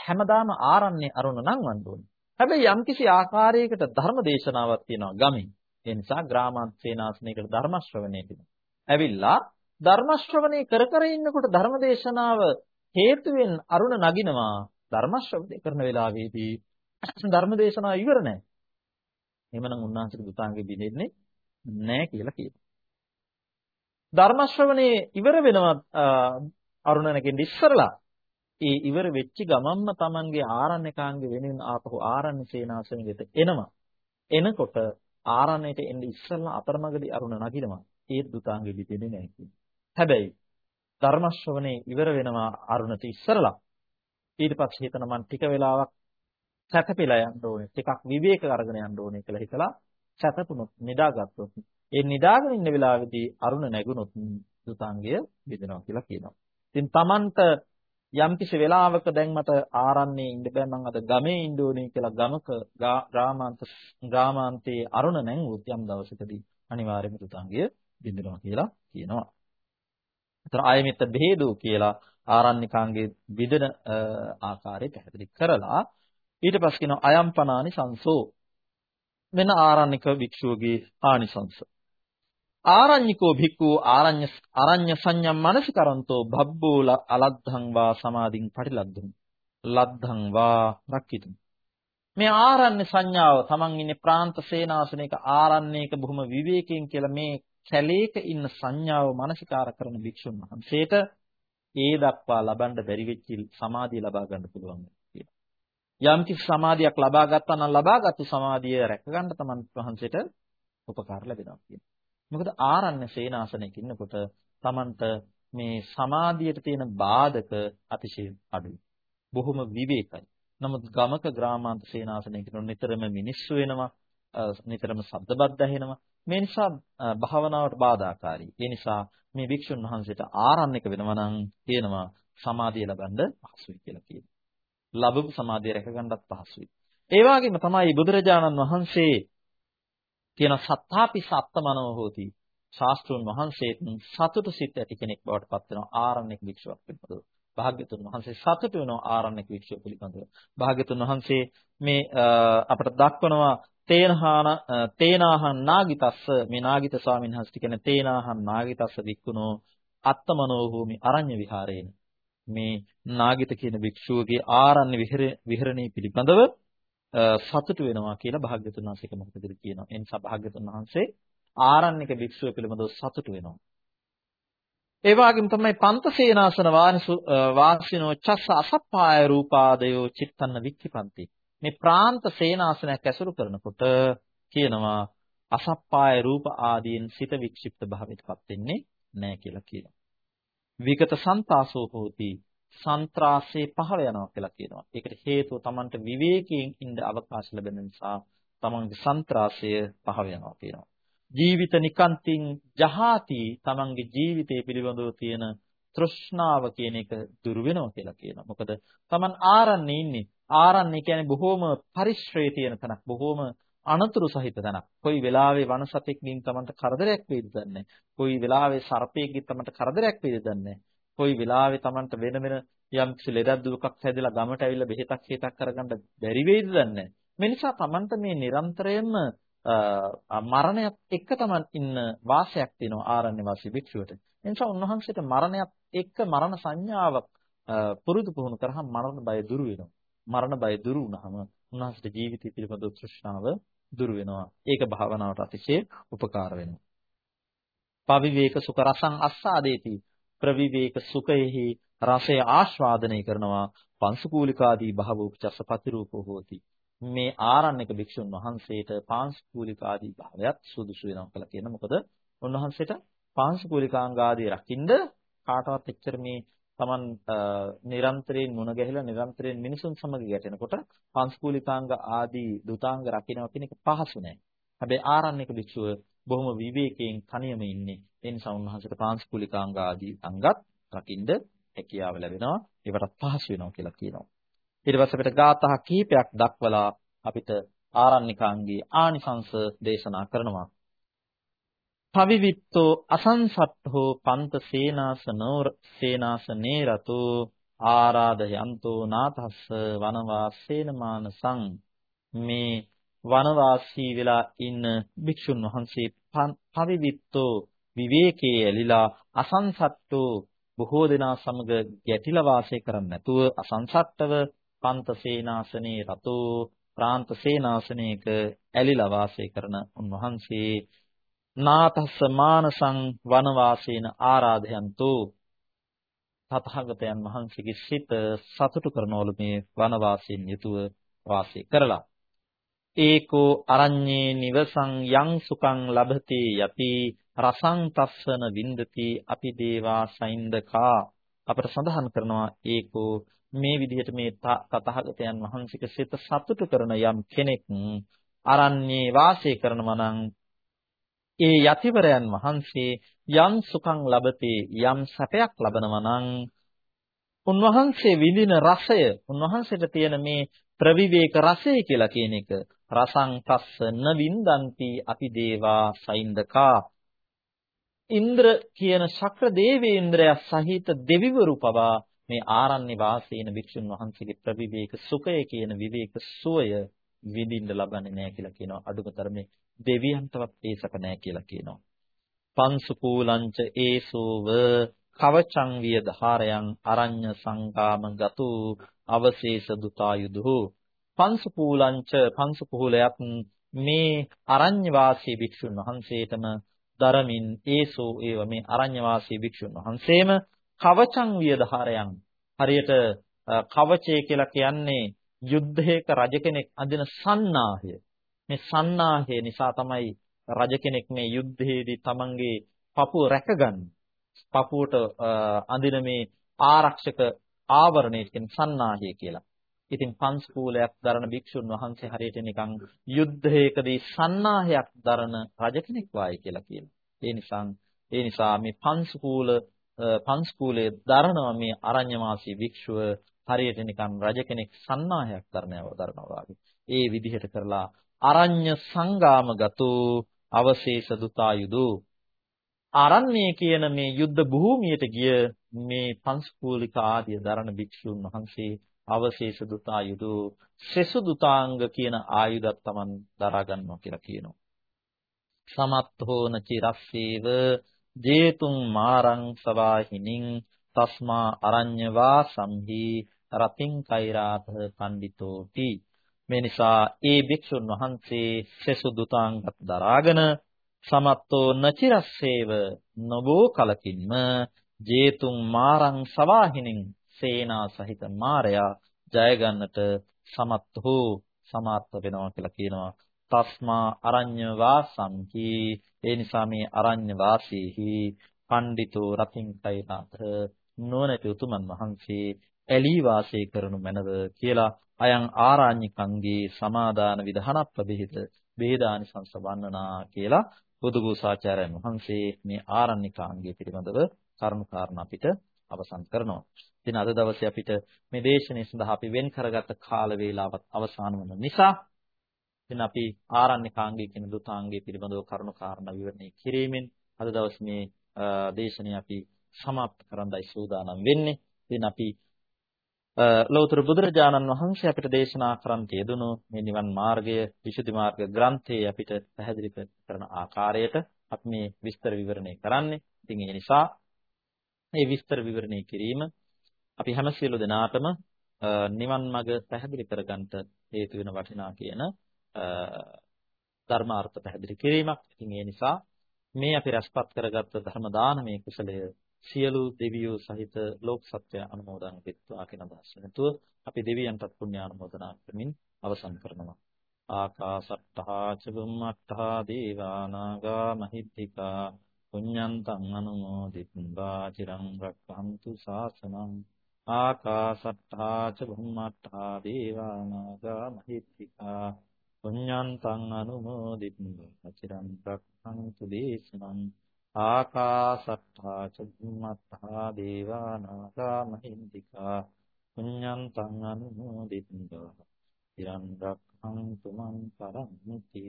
හැමදාම ආරණ්‍ය අරුණ නංවන්න ඕනේ. හැබැයි යම්කිසි ආකාරයකට ධර්ම දේශනාවක් තියෙනවා ගමින්. ඒ නිසා ග්‍රාමාන්ත සේනාසනයකට ධර්ම ශ්‍රවණය කරනවා. ඇවිල්ලා ධර්ම ශ්‍රවණය කර කර ඉන්නකොට ධර්ම දේශනාව හේතුවෙන් අරුණ නගිනවා. ධර්ම ශ්‍රවණය කරන වෙලාවේදී ධර්ම දේශනාව ඉවර නැහැ. එහෙමනම් උන්වහන්සේගේ දුතාංගෙ බිඳෙන්නේ නැහැ කියලා කියනවා. ධර්ම ශ්‍රවණේ ඉවර වෙනවා අරුණ නැගෙන්න ඉස්සරලා ඒ ඉවර වෙච්ච ගමන්ම Tamanගේ ආරණ්‍යකාංග වෙනින් ආපහු ආරණ්‍ය සේනාසන වෙත එනවා. එනකොට ආරණ්‍යයට එන්න ඉස්සෙල්ලා අතරමඟදී අරුණ නගිනවා. ඒ දුතාංගෙ ලිපෙන්නේ නැහැ කියන්නේ. හැබැයි ධර්ම ශ්‍රවණේ ඉවර වෙනවා අරුණට ඉස්සරලා. ඊට පස්සේ හිතන මං ටික වෙලාවක් සැතපෙලා යන්න ඕනේ. ටිකක් විවේක අරගෙන යන්න ඕනේ කියලා හිතලා සැතපුණොත් නිදාගත්තොත් ඒ නිදාගෙන ඉන්න වෙලාවේදී අරුණ නැගුණොත් දුතාංගය බෙදෙනවා කියලා කියනවා. ඉතින් Tamanට යම්කිසි වෙලාවක දැන් මට ආරණ්‍යයේ ඉන්න බෑ මං අද ගමේ ඉන්න ඕනේ කියලා ගමක ග්‍රාමාන්ත ග්‍රාමාන්තයේ අරුණ නැංගුත් යම් දවසකදී අනිවාර්යයෙන්ම තුතංගය බින්දනවා කියලා කියනවා. ඒතර ආයමිත බෙහෙදෝ කියලා ආරණ්‍යකාංගේ විදන ආකාරය පැහැදිලි කරලා ඊට පස්සේ කියනවා අයම්පනානි සංසෝ මෙන්න ආරණ්‍යක භික්ෂුවගේ ආනිසංස ආරඤ්‍යකෝ භික්ඛු ආරඤ්‍ය අරඤ්‍ය සංඤම් මනසිකරන්තෝ භබ්බෝ අලද්ධං වා සමාධින් පටිලද්දුම් ලද්ධං වා රක්කිතු මේ ආරණ්‍ය සංඥාව තමන් ඉන්නේ ප්‍රාන්ත සේනාසනයක ආරණ්‍යයක බොහොම විවේකයෙන් කියලා මේ කැලේක ඉන්න සංඥාව මනසිකාර කරන භික්ෂුන් වහන්සේට ඒ දක්වා ලබන්න බැරි වෙච්ච සමාධිය ලබා ගන්න පුළුවන් කියලා. යම් කිසි සමාධියක් ලබා ගත්තා නම් ලබාගත්තු සමාධිය රැක ගන්න තමන් වහන්සේට උපකාර ලැබෙනවා කියනවා. මොකද ආරණ්‍ය සේනාසනයක ඉන්නකොට Tamanට මේ සමාධියට තියෙන බාධක අතිශය අඩුයි. බොහොම විවේකයි. නමුත් ගමක ග්‍රාමාන්ත සේනාසනයක නිතරම මිනිස්සු වෙනවා, නිතරම ශබ්දබද්ද ඇහෙනවා. මේ නිසා භාවනාවට බාධාකාරී. ඒ නිසා මේ වික්ෂුන් වහන්සේට ආරණ්‍යක වෙනවා නම් කියනවා සමාධිය ලබන්න පහසුයි කියලා කියනවා. ලැබපු සමාධිය රැක ගන්නත් පහසුයි. ඒ වගේම තමයි බුදුරජාණන් වහන්සේ කියන සත්තාපි සත්තමනෝ හෝති. ශාස්ත්‍රුන් වහන්සේත් සතුටු සිත් ඇති කෙනෙක් බවට පත් වෙනවා ආරණ්‍යක භික්ෂුවක් පිළිබඳව. භාග්‍යතුන් වහන්සේ සතුටු වෙනවා ආරණ්‍යක භික්ෂුව පිළිබඳව. භාග්‍යතුන් වහන්සේ මේ අපට දක්වනවා තේනහාන තේනාහං නාගිතස්ස මේ නාගිත ස්වාමීන් වහන්සේ කියන තේනාහං නාගිතස්ස වික්කුණෝ අත්තමනෝ භූමි අරඤ්‍ය විහාරේන මේ නාගිත කියන භික්ෂුවගේ ආරණ්‍ය විහරණේ පිළිබඳව සතුටු වෙනවා කියලා භාග්‍යතුන් වහන්සේක මොකදද කියනවා. ඒ නිසා භාග්‍යතුන් වහන්සේ ආරණ්‍යක භික්ෂුව පිළිබඳව සතුටු වෙනවා. ඒ වගේම තමයි පන්තසේනාසන වාසිනෝ චස්ස අසප්පාය රූපාදයෝ චිත්තන්න වික්ඛිපන්ති. මේ ප්‍රාන්ත සේනාසනයක් ඇසුරු කරනකොට කියනවා අසප්පාය රූප ආදීන් සිත වික්ෂිප්ත භාවයටපත් වෙන්නේ නැහැ කියලා කියනවා. විගත සන්තාසෝ හෝති සන්ත්‍රාසයේ පහළ යනවා කියලා කියනවා. ඒකට හේතුව Tamanට විවේකයෙන් ඉන්න අවකාශ ලැබෙන නිසා Tamanගේ සන්ත්‍රාසය පහළ යනවා කියනවා. ජීවිත නිකන්තින් ජහාති Tamanගේ ජීවිතය පිළිබඳව තියෙන තෘෂ්ණාව කියන එක දුරු වෙනවා කියලා කියනවා. මොකද Taman ආරන්නේ ඉන්නේ. ආරන්නේ කියන්නේ බොහොම පරිශ්‍රයේ තියෙන තැනක්. බොහොම අනතුරු සහිත තැනක්. කොයි වෙලාවෙ වනසතෙක්ගෙන් Tamanට කරදරයක් වෙයිද දන්නේ කොයි වෙලාවෙ සර්පයෙක්ගෙන් Tamanට කරදරයක් වෙයිද දන්නේ කොයි වෙලාවෙ Tamanට වෙන වෙන යම් කිසි ලෙඩක් දුකක් හැදලා ගමට ඇවිල්ලා බෙහෙතක් හේතක් කරගන්න බැරි වෙයිද දන්නේ මේ නිසා Tamanට මේ නිරන්තරයෙන්ම මරණයත් එක්ක Taman ඉන්න වාසයක් තියෙනවා ආරණ්‍ය වාසී භික්ෂුවට. ඒ නිසා උන්වහන්සේට මරණයත් එක්ක මරණ සංඥාවක් පුරුදු පුහුණු කරාම මරණ බය දුරු වෙනවා. මරණ බය දුරු වුණාම උන්වහන්සේට ජීවිතය පිළිබඳ තෘෂ්ණාව දුරු වෙනවා. ඒක භාවනාවට අතිශය උපකාර වෙනවා. පවිවේක සුඛ රසං අස්සාදේති ප්‍රවිවේක සුඛයෙහි රසය ආස්වාදනය කරනවා පංසුකූලිකාදී භව උපචස්ස ප්‍රතිරූපෝ හෝති මේ ආරණ්‍යක භික්ෂුන් වහන්සේට පාංශුකූලිකාදී භාවයත් සුදුසු වෙනවා කියලා කියන මොකද උන්වහන්සේට පාංශුකූලිකාංගාදී රකින්න කාටවත් එච්චර මේ Taman නිරන්තරයෙන් මුණ ගැහිලා නිරන්තරයෙන් මිනිසුන් සමග ගැටෙනකොට පංස්කූලිකාංග ආදී දුතාංග රකින්නවා කියන එක පහසු නෑ. හැබැයි ආරණ්‍යක භික්ෂුව බොහොම විවේකයෙන් තනියම ඉන්නේ. ඒ නිසා උන්වහන්සේට පාංශුකුලිකාංග ආදී අංගත් රකින්න හැකියාව ලැබෙනවා. ඒවටත් පහසු වෙනවා කියලා කියනවා. ඊට පස්සේ අපිට ගාථා කීපයක් දක්වලා අපිට ආරණ්‍යකාංගී ආනිසංස දේශනා කරනවා. පවිවිත්තෝ අසංසට්ඨෝ පන්ත සේනාසනෝ සේනාසනේ රතෝ ආරාධයන්තෝ නාතස්ස වනවාසේන මානසං මේ වනවාසී වෙලා ඉන්න භික්ෂුන් වහන්සේ පවිවිත්තෝ විවේකයේ ඇලිලා අසංසට්ඨෝ බොහෝ දෙනා සමග ගැටිලා වාසය කරන්නේ නැතුව අසංසට්ඨව පන්ත සේනාසනේ රතෝ ප්‍රාන්ත සේනාසනයක ඇලිලා වාසය කරන උන්වහන්සේ නාතස්ස මානසං වනවාසේන ආරාධයන්තෝ තථාගතයන් වහන්සේගේ සිත සතුටු කරනවලු මේ වනවාසයෙන් යුතුව වාසය කරලා. ඒකෝ අරඤ්ඤේ නිවසං යං සුඛං ලබති යති රසං තස්සන වින්දති අපි දේවා සයින්දකා. අපට සඳහන් කරනවා ඒකෝ මේ විදිහට මේ තථාගතයන් වහන්සේක සිත සතුටු කරන යම් කෙනෙක් අරඤ්ඤේ වාසය කරනවා නම් ඒ යතිවරයන් වහන්සේ යම් සුඛං ලබති යම් සැපයක් ලබනවා නම් උන්වහන්සේ විඳින රසය උන්වහන්සේට තියෙන මේ ප්‍රවිවේක රසය කියලා කියන එක. රසං තස්ස න වින්දಂತಿ අපි දේවා සයින්දකා. ඉන්ද්‍ර කියන ශක්‍ර දේවේන්ද්‍රය සහිත දෙවිවරු පවා මේ ආරණ්‍ය වාසීන භික්ෂුන් වහන්සේගේ ප්‍රවිවේක සුඛය කියන විවේක සුවය විඳින්න ලබන්නේ නැහැ කියලා කියනවා. අඩුමතරමේ දෙවියන්ටවත් ඒසක නැහැ කියලා කියනවා. පංසු කූලංච ඒසෝව කවචං විය ධාරයන් අරඤ්‍ය සංකාම ගතු අවශේෂ දුතායුදු පංසු කූලංච පංසු කූලයක් මේ අරඤ්‍ය වාසී භික්ෂුන් වහන්සේටම දරමින් ඒසෝ ඒව මේ අරඤ්‍ය වාසී භික්ෂුන් වහන්සේම කවචං විය ධාරයන් හරියට කවචය කියලා කියන්නේ යුද්ධයක රජ කෙනෙක් අඳින සන්නාහය. මේ සන්නාහය නිසා තමයි රජ කෙනෙක් මේ යුද්ධයේදී තමන්ගේ පපුව රැකගන්නේ. පපුවට අඳින මේ ආරක්ෂක ආවරණය කියන සන්නාහය කියලා. ඉතින් පංස් කූලයක් දරන භික්ෂුන් වහන්සේ හරියට නිකන් යුද්ධයකදී සන්නාහයක් දරන රජ කෙනෙක් වායි කියලා කියනවා. ඒ නිසා ඒ නිසා මේ පංස් කූල පංස් කූලයේ දරනවා මේ අරඤ්‍යවාසී භික්ෂුව හරියට නිකන් රජ කෙනෙක් සන්නාහයක් දරනව දරනවා ඒ විදිහට කරලා අරඤ්‍ය සංගාමගතෝ අවශේෂ දුතායුදු ආරණ්‍ය කියන මේ යුද්ධ භූමියට ගිය මේ පංස්කූලික ආදිය දරණ භික්ෂුන් වහන්සේ අවශේෂ දුතායුදු සෙසු දුතාංග කියන ආයුධත් Taman දරා ගන්නවා කියලා කියනවා. සමත්ථෝන චිරස්සේව ජේතුම් මාරං සවාහිනින් තස්මා අරඤ්‍යවා සම්හි රතින් කෛරාත පණ්ඩිතෝටි මේ නිසා ඒ භික්ෂුන් වහන්සේ සෙසු දුතාංගත් දරාගෙන සමත්තෝ නචිරස්සේව නබෝ කලකින්ම ජේතුම් මාරං සවාහිනින් සේනා සහිත මාරයා ජය ගන්නට සමත් හෝ සමර්ථ වෙනවා කියලා කියනවා තස්මා අරඤ්‍ය වාසම්හි ඒ නිසා මේ අරඤ්‍ය වාසීහි පණ්ඩිතෝ රතින් කයිනාත නොනැති උතුමන් වහන්සේ ඇලී වාසය කරනු මැනව කියලා අයං ආරාඤ්‍යකංගේ සමාදාන විධාන ප්‍රබෙහිත වේදානිසංස වන්නනා කියලා බුදුගෝසාචාර්යයන් වහන්සේ මේ ආරණ්‍යකාංගය පිළිබඳව කරුණු කාරණා අපිට අවසන් කරනවා. ඉතින් අද දවසේ අපිට මේ දේශනේ සඳහා අපි වෙන් කරගත්ත කාල වේලාවත් අවසන් වන නිසා ඉතින් අපි ආරණ්‍යකාංගය කියන දුතාංගය පිළිබඳව කරුණු කාරණා විවරණය කිරීමෙන් අද දවසේ මේ දේශනේ අපි සමාප්ත කරන්නයි සූදානම් වෙන්නේ. ඉතින් අපි ලෞතර බුදුරජාණන් වහන්සේ අපිට දේශනා කරන්න යෙදුණු මේ නිවන් මාර්ගය විසුද්ධි මාර්ග ග්‍රන්ථයේ අපිට පැහැදිලි කරන ආකාරයට අපි මේ විස්තර විවරණය කරන්නේ. ඉතින් ඒ නිසා මේ විස්තර විවරණය කිරීම අපි හැම සියලු දෙනාටම නිවන් මඟ පැහැදිලි කරගන්නට හේතු වෙන වටිනා කියන ධර්මාර්ථ පැහැදිලි කිරීමක්. ඉතින් ඒ නිසා මේ අපි රැස්පත් කරගත්ත ධර්ම දානමේ කුසලය සියලු දෙවියෝ සහිත ලෝක සත්‍ය අනුමෝදන් වෙත්වා කියන අදහස නැතුව අපි දෙවියන්ටත් පුණ්‍ය අනුමෝදනා කරමින් අවසන් කරනවා. ආකාසට්ඨා ච බුම්මට්ඨා දීවානාගා මහිත්‍තිකා පුඤ්ඤන්තං අනුමෝදිත්වා චිරං රක්ඛන්තු ශාසනං ආකාසට්ඨා ච භුම්මට්ඨා දේවානාගා මහිත්‍තිකා පුඤ්ඤන්තං අනුමෝදිත्वा චිරන් රක්ඛන්තු දේශනං ආකාසට්ඨා ච භුම්මට්ඨා දේවානාගා මහිත්‍තිකා පුඤ්ඤන්තං අනුමෝදිත्वा චිරන් රක්ඛන්තු මං පරමිති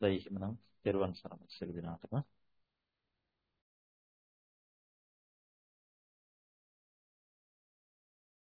දෛහිමනම් පෙරවන් සරණ සිල් දිනාටම